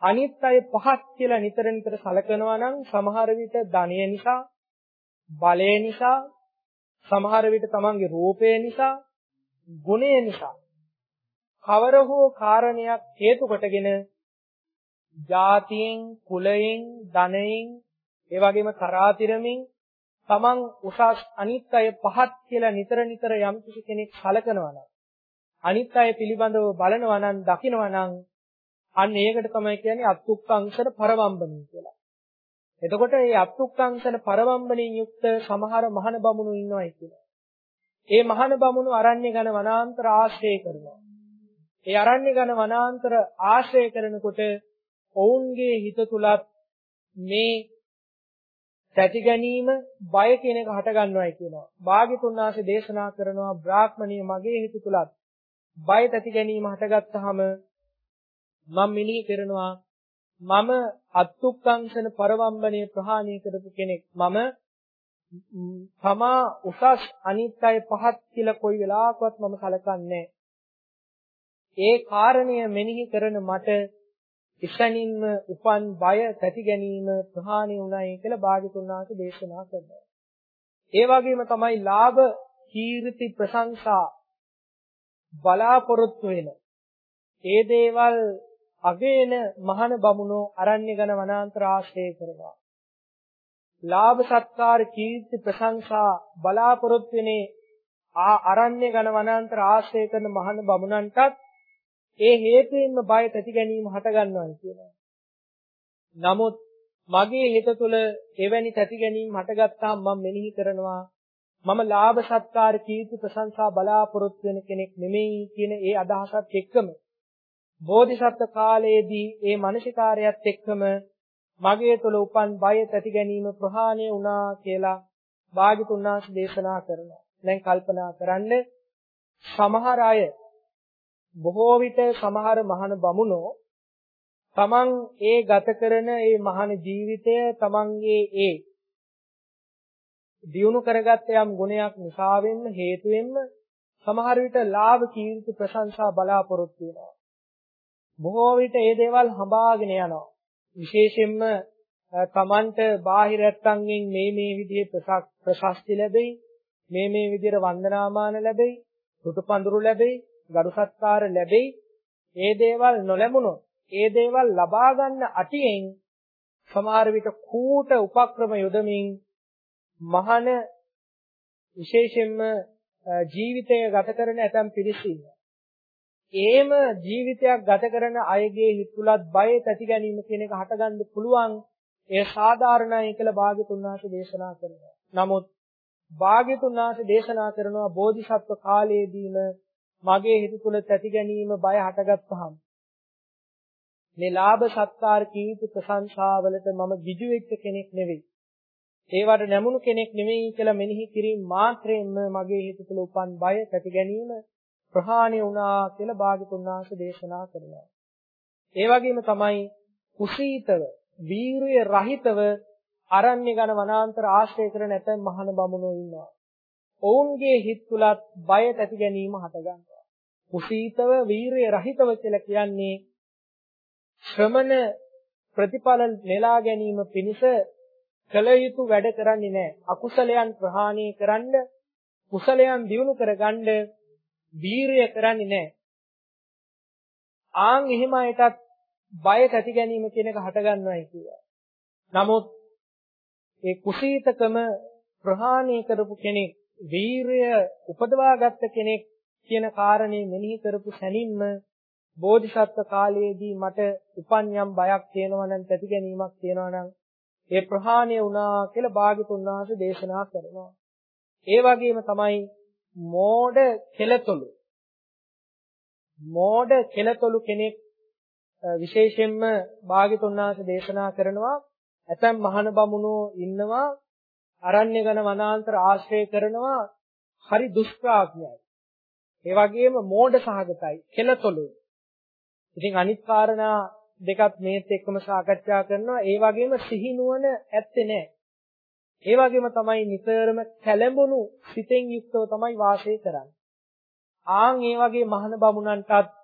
අනිත් අය පහත් කියලා නිතර නිතර සලකනවා නම් සමහර විට ධනය නිසා, බලය නිසා, සමහර විට තමන්ගේ රූපය නිසා, ගුණය නිසා. කවර හෝ කාරණයක් හේතු කොටගෙන ජාතියෙන්, කුලයෙන්, ධනයෙන්, ඒ වගේම තරාතිරමින් තමන් උසස් අනිත් අය පහත් කියලා නිතර නිතර යම් කෙනෙක් සලකනවා නම් අනිත් අය පිළිබඳව බලනවා නම් දකිනවා නම් අන්න ඒකට තමයි කියන්නේ අත්ුක්කංශන පරවම්බණී කියලා. එතකොට මේ අත්ුක්කංශන පරවම්බණින් යුක්ත සමහර මහාන බමුණු ඉන්නවයි කියලා. ඒ මහාන බමුණු අරණ්‍ය ගන වනාන්තර ආශ්‍රය කරනවා. ඒ අරණ්‍ය ගන වනාන්තර ආශ්‍රය කරනකොට ඔවුන්ගේ හිත තුලත් මේ තැති ගැනීම බය කියන එක හට ගන්නවායි කියනවා. භාග්‍යතුන් වහන්සේ දේශනා කරනවා බ්‍රාහ්මණිය මගේ හිත තුලත් බය තැති ගැනීම හටගත්තාම මම මිනී කරනවා. මම අත්ුක්කංශන පරවම්බනේ ප්‍රහාණය කරපු කෙනෙක්. මම තමා උසස් අනිත් අය පහත් කියලා කොයි වෙලාවකවත් මම කලකන්නේ ඒ කාරණය මෙනෙහි කරන මට ඉස්සනින්ම උපන් බය තැති ගැනීම ප්‍රහාණය වුණයි කියලා භාග්‍යතුන් වහන්සේ දේශනා කරනවා. ඒ වගේම තමයි ලාභ, කීර්ති, ප්‍රශංසා බලාපොරොත්තු වෙන ඒ දේවල් අගේන මහාන බමුණෝ අරණ්‍ය ගන වනාන්තර ආශ්‍රය කරනවා. ලාභ සත්කාර කීර්ති ප්‍රශංසා බලාපොරොත්තු වෙනේ ආ අරණ්‍ය ගන වනාන්තර ආශ්‍රය කරන මහාන බමුණන්ටත් ඒ හේතුවෙන්ම බය තැති ගැනීම හට ගන්නවා කියනවා. නමුත් මගේ හිත තුළ එවැනි තැති ගැනීම හටගත්තාම මම මෙනෙහි කරනවා මම ලාභ සත්කාර කීර්ති ප්‍රශංසා බලාපොරොත්තු වෙන කෙනෙක් නෙමෙයි කියන ඒ අදහසත් එක්කම බෝධිසත්ව කාලයේදී ඒ මානසිකාරයත් එක්කම මගේ තුළ උපන් බය ඇති ගැනීම ප්‍රහාණය වුණා කියලා භාග්‍යතුන් වහන්සේ දේශනා කරනවා. දැන් කල්පනා කරන්න සමහර අය බොහෝ විට සමහර මහාන බමුණෝ තමන් ඒ ගත කරන ඒ මහාන ජීවිතය තමන්ගේ ඒ දියුණු කරගත්ත යම් ගුණයක් නිසා වෙන්න හේතුවෙන්ම සමහර විට ලාභ කීර්ති ප්‍රශංසා බලාපොරොත්තු වෙනවා. බොහෝ විට මේ දේවල් හඹාගෙන යනවා. විශේෂයෙන්ම තමන්ට බාහිර ඇත්තන්ගෙන් මේ මේ විදිහේ ප්‍රශස්ති ලැබෙයි. මේ මේ විදිහට වන්දනාමාන ලැබෙයි. සුටු පඳුරු ලැබෙයි. ගරු සත්කාර ලැබෙයි. ඒ දේවල් නොලැබුණොත් ඒ දේවල් ලබා ගන්න අටියෙන් සමහර විට කූට උපක්‍රම යොදමින් මහාන විශේෂයෙන්ම ජීවිතය ගත කරන ඇතම් පිරිස ඉන්නවා. ඒම ජීවිතයක් ගත කරන අයගේ හිත තුලත් බය ඇති ගැනීම කියන එක හටගන්න පුළුවන් ඒ සාධාරණයි කියලා භාග්‍යතුන් වහන්සේ දේශනා කරනවා. නමුත් භාග්‍යතුන් වහන්සේ දේශනා කරනවා බෝධිසත්ව කාලයේදීම මගේ හිත තුල ඇති ගැනීම බය හටගත්තාම මේ ලාභ සත්කාර කීර්ති ප්‍රශංසාවලට මම විජු වෙච්ච කෙනෙක් නෙවෙයි. ඒවට නැමුණු කෙනෙක් නෙවෙයි කියලා මෙනෙහි කිරීම මාත්‍රයෙන්ම මගේ හිත තුළ උපන් බය ඇති ගැනීම ප්‍රහාණය වුණා කියලා භාග්‍යතුන් වහන්සේ දේශනා කරනවා. ඒ වගේම තමයි කුසීතව වීරිය රහිතව අරණ්‍ය ගන වනාන්තර ආශ්‍රය කරන නැතැම් මහාන බමුණෝ ඉන්නවා. ඔවුන්ගේ හිත් තුලත් බය ඇති ගැනීම හටගන්නවා. කුසීතව වීරිය රහිතව කියලා කියන්නේ ශ්‍රමණ ප්‍රතිඵල නෙලා ගැනීම පිණිස කල යුතු වැඩ කරන්නේ නැහැ. අකුසලයන් ප්‍රහාණය කරන්න කුසලයන් දියුණු කරගන්න වීරිය කරන්නේ නැහැ. ආන් එහෙම අයටත් බය ඇති ගැනීම කියන එක හට ගන්නවායි කියනවා. නමුත් ඒ කුසීතකම ප්‍රහාණය කරපු කෙනෙක් වීරය උපදවාගත්ත කෙනෙක් කියන කාරණේ මෙනෙහි කරපු සැනින්ම බෝධිසත්ව කාලයේදී මට උපන් යම් බයක් තියෙනවා නම් තැති ගැනීමක් තියෙනවා නම් ඒ ප්‍රහාණය වුණා කියලා භාග්‍යතුන් වහන්සේ දේශනා කරනවා. ඒ වගේම තමයි මෝඩ කෙලතොළු. මෝඩ කෙලතොළු කෙනෙක් විශේෂයෙන්ම භාග්‍යතුන් වහන්සේ දේශනා කරනවා ඇතැම් මහාන බමුණෝ ඉන්නවා අරණ්‍ය ගන වනාන්තර ආශ්‍රය කරනවා හරි දුෂ්ප්‍රාඥයි. ඒ වගේම මෝඩ සහගතයි, කෙලතොළුයි. ඉතින් අනිත් කාරණා දෙකත් මේත් එක්කම සාකච්ඡා කරනවා. ඒ වගේම සිහිනුවන ඇත්තේ නැහැ. ඒ වගේම තමයි නිතරම කැළඹුණු සිතෙන් යුක්තව තමයි වාසය කරන්නේ. ආන් ඒ වගේ මහාන බමුණන්ටත්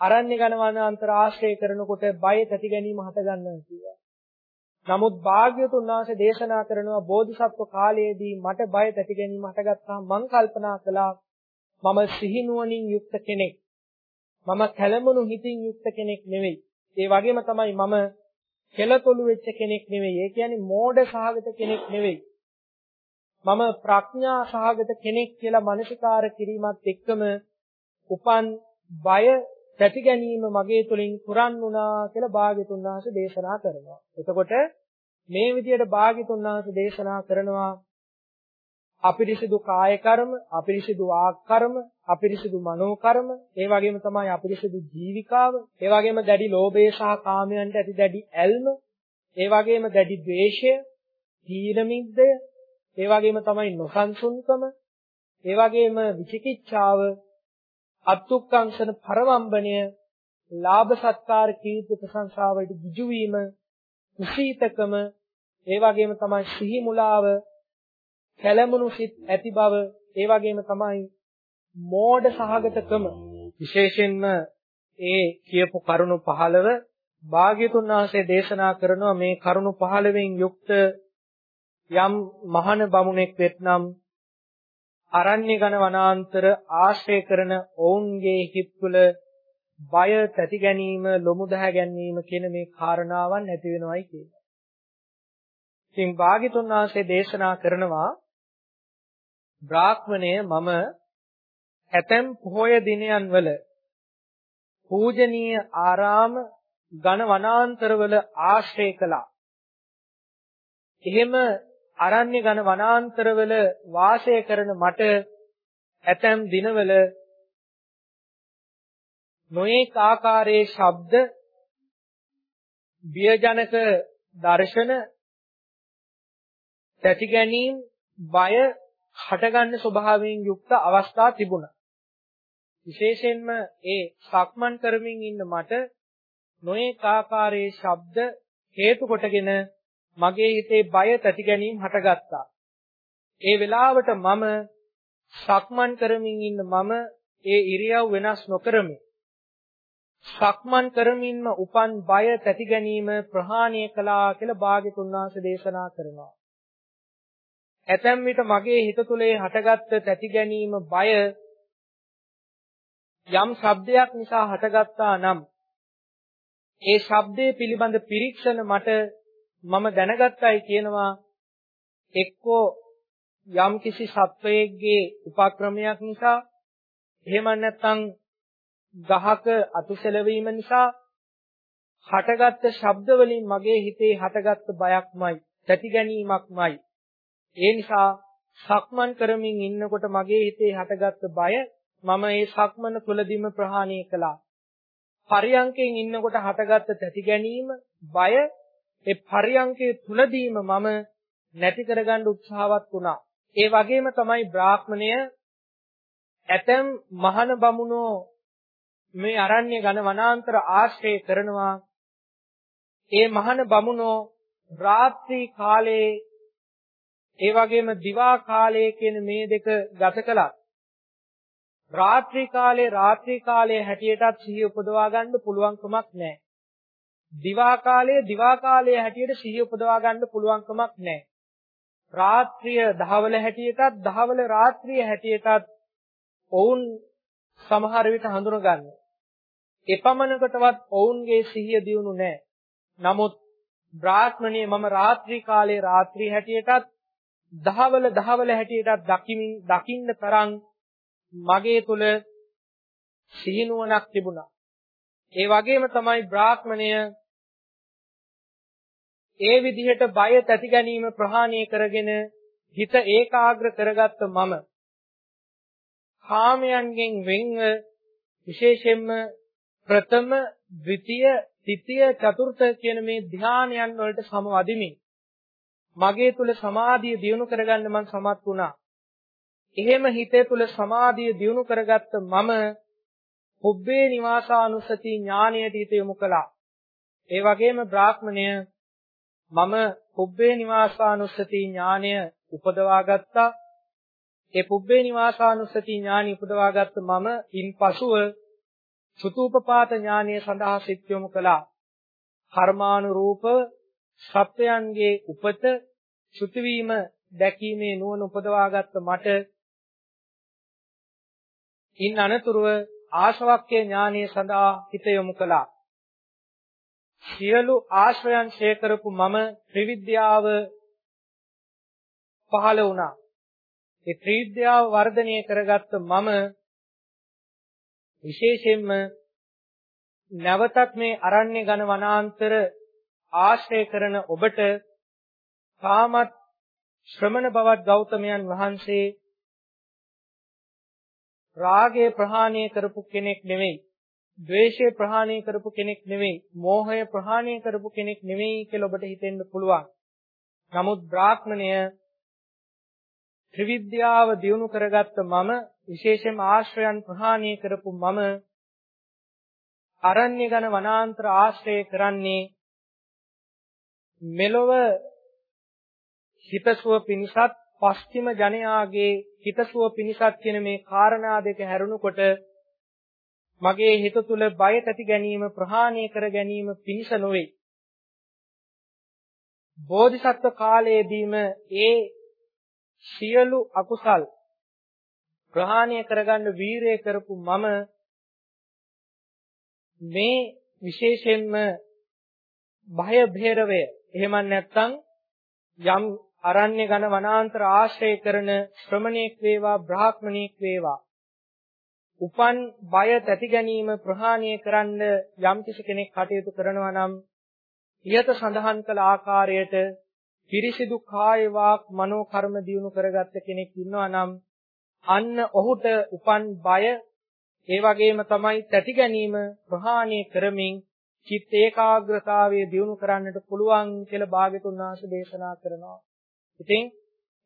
අරණ්‍ය ගන වනාන්තර ආශ්‍රය කරනකොට බය තැති ගැනීම හට ගන්නවා කියලා. නමුත් භාග්‍යතුන් වහන්සේ දේශනා කරනවා බෝධිසත්ව කාලයේදී මට බය ඇති ගැනීම හටගත්තා මං කල්පනා කළා මම සිහිනුවණින් යුක්ත කෙනෙක්. මම කැළඹුණු හිතින් යුක්ත කෙනෙක් නෙවෙයි. ඒ වගේම තමයි මම කෙලතොළු වෙච්ච කෙනෙක් නෙවෙයි. ඒ කියන්නේ මෝඩ සහගත කෙනෙක් නෙවෙයි. මම ප්‍රඥා සහගත කෙනෙක් කියලා මනසිකාර කිරීමත් එක්කම උපන් බය පැති ගැනීම මගේ තුලින් පුරන් වුණා කියලා භාග්‍යතුන් වහන්සේ දේශනා කරනවා. එතකොට මේ විදිහට භාග්‍යතුන් වහන්සේ දේශනා කරනවා. අපිරිසිදු කාය කර්ම, අපිරිසිදු වාක් කර්ම, අපිරිසිදු මනෝ කර්ම, ඒ වගේම තමයි අපිරිසිදු ජීවිකාව, ඒ වගේම දැඩි ලෝභය සහ කාමයන්ට ඇති දැඩි ඇල්ම, ඒ වගේම දැඩි ද්වේෂය, තීන මිද්දය, ඒ වගේම තමයි නොසන්සුන්කම, ඒ වගේම විචිකිච්ඡාව, අත්ුක්කංශන පරවම්බණය ලාභ සත්කාර කීර්ති ප්‍රශංසාවට ගිජු වීම කුසීතකම ඒ වගේම තමයි සිහි මුලාව කැළඹුණු සිත් ඇති බව ඒ වගේම තමයි මෝඩ සහගතකම විශේෂයෙන්ම ඒ කියපු කරුණු 15 භාග්‍යතුන් වහන්සේ දේශනා කරනවා මේ කරුණු 15න් යුක්ත යම් මහාන බමුණෙක් වෙත්නම් අරණ්‍ය ඝන වනාන්තර ආශ්‍රය කරන ඔවුන්ගේ හිත් තුළ බය තැති ගැනීම ලොමු දහ ගැනීම කියන මේ කාරණාවන් නැති වෙනවයි කියනවා. ඉතින් භාග්‍යතුන් වහන්සේ දේශනා කරනවා බ්‍රාහ්මණය මම ඇතැම් පොහොය දිනයන් වල පූජනීය ආරාම ඝන වනාන්තරවල ආශ්‍රය කළා. එහෙම අරණ්‍ය ඝන වනාන්තරවල වාසය කරන මට ඇතැම් දිනවල නොඑක ආකාරයේ ශබ්ද බියජනක දර්ශන තැති ගැනීම බය හටගන්න ස්වභාවයෙන් යුක්ත අවස්ථා තිබුණා. විශේෂයෙන්ම ඒ සක්මන් කරමින් ඉන්න මට නොඑක ආකාරයේ ශබ්ද හේතු කොටගෙන මගේ හිතේ බය තැති ගැනීම හටගත්තා. ඒ වෙලාවට මම සක්මන් කරමින් ඉන්න මම ඒ ඉරියව් වෙනස් නොකරමි. සක්මන් කරමින්ම උපන් බය තැති ගැනීම ප්‍රහාණය කළා කියලා භාග්‍යතුන් වහන්සේ දේශනා කරනවා. ඇතැම් විට මගේ හිත තුලේ හටගත්ත තැති ගැනීම බය යම් ශබ්දයක් නිසා හටගත්තා නම් ඒ ශබ්දයේ පිළිබඳ පිරික්සන මට මම දැනගත්තයි කියනවා. එක්කෝ යම් කිසි සත්වයේගේ උපක්‍රමයක් නිසා එහෙම නැත්නම් ගහක අතුසැලවීම නිසා හටගත්ත ශබ්ද වලින් මගේ හිතේ හටගත්ත බයක්මයි තැති ගැනීමක්මයි ඒ නිසා සක්මන් කරමින් ඉන්නකොට මගේ හිතේ හටගත්ත බය මම ඒ සක්මන තුලදීම ප්‍රහාණය කළා පරියංකෙන් ඉන්නකොට හටගත්ත තැති ගැනීම බය ඒ පරියංකයේ තුලදීම මම නැති කරගන්න උත්සාහවත් වුණා. ඒ වගේම තමයි බ්‍රාහ්මණය ඇතම් මහාන බමුණෝ මේ අරණ්‍ය ඝන වනාන්තර ආශ්‍රය කරනවා. ඒ මහාන බමුණෝ රාත්‍රී කාලයේ ඒ වගේම දිවා කාලයේ කියන මේ දෙක ගත කළා. රාත්‍රී කාලේ රාත්‍රී කාලයේ හැටියටත් සිහිය උපදවා ගන්න පුළුවන්කමක් නැහැ. දිවා කාලයේ දිවා කාලයේ හැටියට සිහිය උපදවා ගන්න පුළුවන්කමක් නැහැ. රාත්‍රිය දහවල හැටියටත් දහවල රාත්‍රිය හැටියටත් ඔවුන් සමහර විට හඳුන ගන්න. එපමණකටවත් ඔවුන්ගේ සිහිය දියුණු නැහැ. නමුත් බ්‍රාහ්මණයේ මම රාත්‍රී කාලයේ රාත්‍රී හැටියටත් දහවල දහවල හැටියටත් දකිමින් දකින්න තරම් මගේ තුල සිහිනුවණක් තිබුණා. ඒ වගේම තමයි බ්‍රාහ්මණය ඒ විදිහට බය තැති ගැනීම ප්‍රහාණය කරගෙන හිත ඒකාග්‍ර කරගත්ත මම කාමයන්ගෙන් වෙන්ව විශේෂයෙන්ම ප්‍රථම, ද්විතීය, තෘතීය, චතුර්ථ කියන මේ ධානයන් වලට සමවදිමින් මගේ තුල සමාධිය දියුණු කරගන්න මම සමත් වුණා. එහෙම හිතේ තුල සමාධිය දියුණු කරගත්ත මම පුබ්බේ නිවාසානුසති ඥානයට හිත යොමු කළා. ඒ වගේම බ්‍රාහ්මණය මම පුබ්බේ නිවාසානුස්සති ඥානය උපදවා ගත්තා. ඒ පුබ්බේ නිවාසානුස්සති ඥානි උපදවාගත්ත මම ඉන්පසුව සුතූපපාත ඥානය සඳහා සිත් යොමු කළා. කර්මානුරූප සත්‍යයන්ගේ උපත සුති වීම දැකීමේ නුවණ උපදවාගත්ත මට ඉන් අනතුරුව ආශවක්ඛ්‍ය ඥානය සඳහා හිත යොමු කළා. සියලු ආශ්‍රයන් ඡේ කරපු මම ත්‍රිවිද්‍යාව පහළ වුණා. ඒ ත්‍රිවිද්‍යාව වර්ධනය කරගත්ත මම විශේෂයෙන්ම නැවතත් මේ අරණ්‍ය ඝන වනාන්තර ආශ්‍රය කරන ඔබට තාමත් ශ්‍රමණ බවත් ගෞතමයන් වහන්සේ රාගය ප්‍රහාණය කරපු කෙනෙක් නෙවෙයි ද්වේෂය ප්‍රහාණය කරපු කෙනෙක් නෙවෙයි, මෝහය ප්‍රහාණය කරපු කෙනෙක් නෙවෙයි කියලා ඔබට හිතෙන්න පුළුවන්. නමුත් බ්‍රාහ්මණය ත්‍රිවිද්‍යාව දියුණු කරගත්ත මම විශේෂයෙන්ම ආශ්‍රයන් ප්‍රහාණය කරපු මම අරණ්‍ය ඝන වනාන්තර ආශ්‍රය කරන්නේ මෙලොව හිතසුව පිණිසත් පස්තිම ජනයාගේ හිතසුව පිණිසත් කියන මේ කාරණා දෙක හැරුණකොට මගේ හිත තුල බය ඇති ගැනීම ප්‍රහාණය කර ගැනීම පිණිස නොවේ. බෝධිසත්ව කාලයේදීම ඒ සියලු අකුසල් ප්‍රහාණය කරගන්න වීරය කරපු මම මේ විශේෂයෙන්ම භය භේරවය එහෙම නැත්නම් යම් අරණ්‍ය ඝන වනාන්තර ආශ්‍රය කරන ශ්‍රමණේක් වේවා බ්‍රාහ්මණේක් වේවා උපන් බය තැති ගැනීම ප්‍රහාණය කරන්න යම් කෙනෙක් කටයුතු කරනවා නම් ඊයත සඳහන් කළ ආකාරයට පිරිසිදු කාය වාක් මනෝ කර්ම දියුණු කරගත්ත කෙනෙක් ඉන්නවා නම් අන්න ඔහුට උපන් බය ඒ වගේම තමයි තැති ගැනීම ප්‍රහාණය කරමින් චිත්ත ඒකාග්‍රතාවය දියුණු කරන්නට පුළුවන් කියලා භාග්‍යතුන් වහන්සේ දේශනා කරනවා. ඉතින්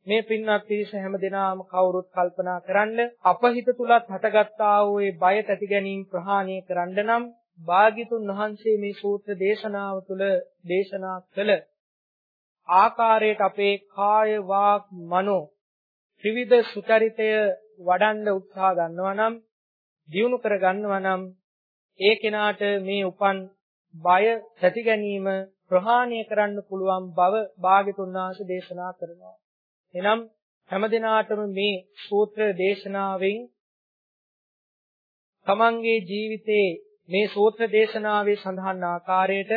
මේ පින්වත් පිරිස හැම දිනාම කවුරුත් කල්පනා කරන්න අපහිත තුලත් හටගත්තා වූ ඒ බය ඇති ගැනීම ප්‍රහාණය කරන්න නම් භාග්‍යතුන් වහන්සේ මේ සූත්‍ර දේශනාව තුළ දේශනා කළ ආකාරයට අපේ කාය වාක් මනෝ ත්‍රිවිධ සුචරිතය වඩන්න උත්සාහ ගන්නවා නම් දියුණු කර ගන්නවා නම් ඒ කෙනාට මේ උපන් බය ඇති ගැනීම ප්‍රහාණය කරන්න පුළුවන් බව භාග්‍යතුන් වහන්සේ දේශනා කරනවා එනම් හැමදිනාටම මේ සූත්‍ර දේශනාවෙන් තමන්ගේ ජීවිතේ මේ සූත්‍ර දේශනාවේ සඳහන් ආකාරයට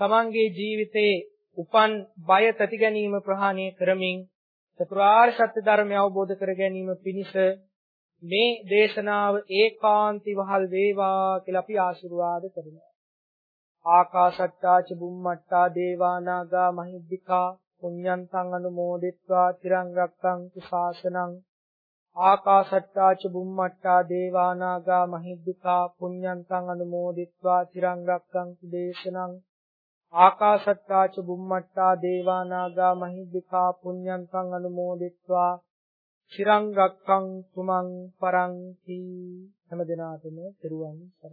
තමන්ගේ ජීවිතේ උපන් බය තති ගැනීම ප්‍රහාණය කරමින් චතුරාර්ය සත්‍ය ධර්මය අවබෝධ කර ගැනීම පිණිස මේ දේශනාව ඒකාන්ති වහල් වේවා කියලා අපි ආශිර්වාද කරනවා. ආකාශට්ටාච බුම්මට්ටා දේවානාගා මහිද්దికා පුඤ්ඤන්තං අනුමෝදිත්වා තිරං රක්ඛන්තු ශාසනං ආකාශට්ටාච බුම්මට්ටා දේවානාගා මහිද්దికා පුඤ්ඤන්තං අනුමෝදිත්වා තිරං රක්ඛන්තු දේශනං ආකාශට්ටාච බුම්මට්ටා දේවානාගා මහිද්దికා පුඤ්ඤන්තං අනුමෝදිත්වා තිරං රක්ඛන්තු මං පරංති හැම දිනාතම තිරුවන් සරණයි.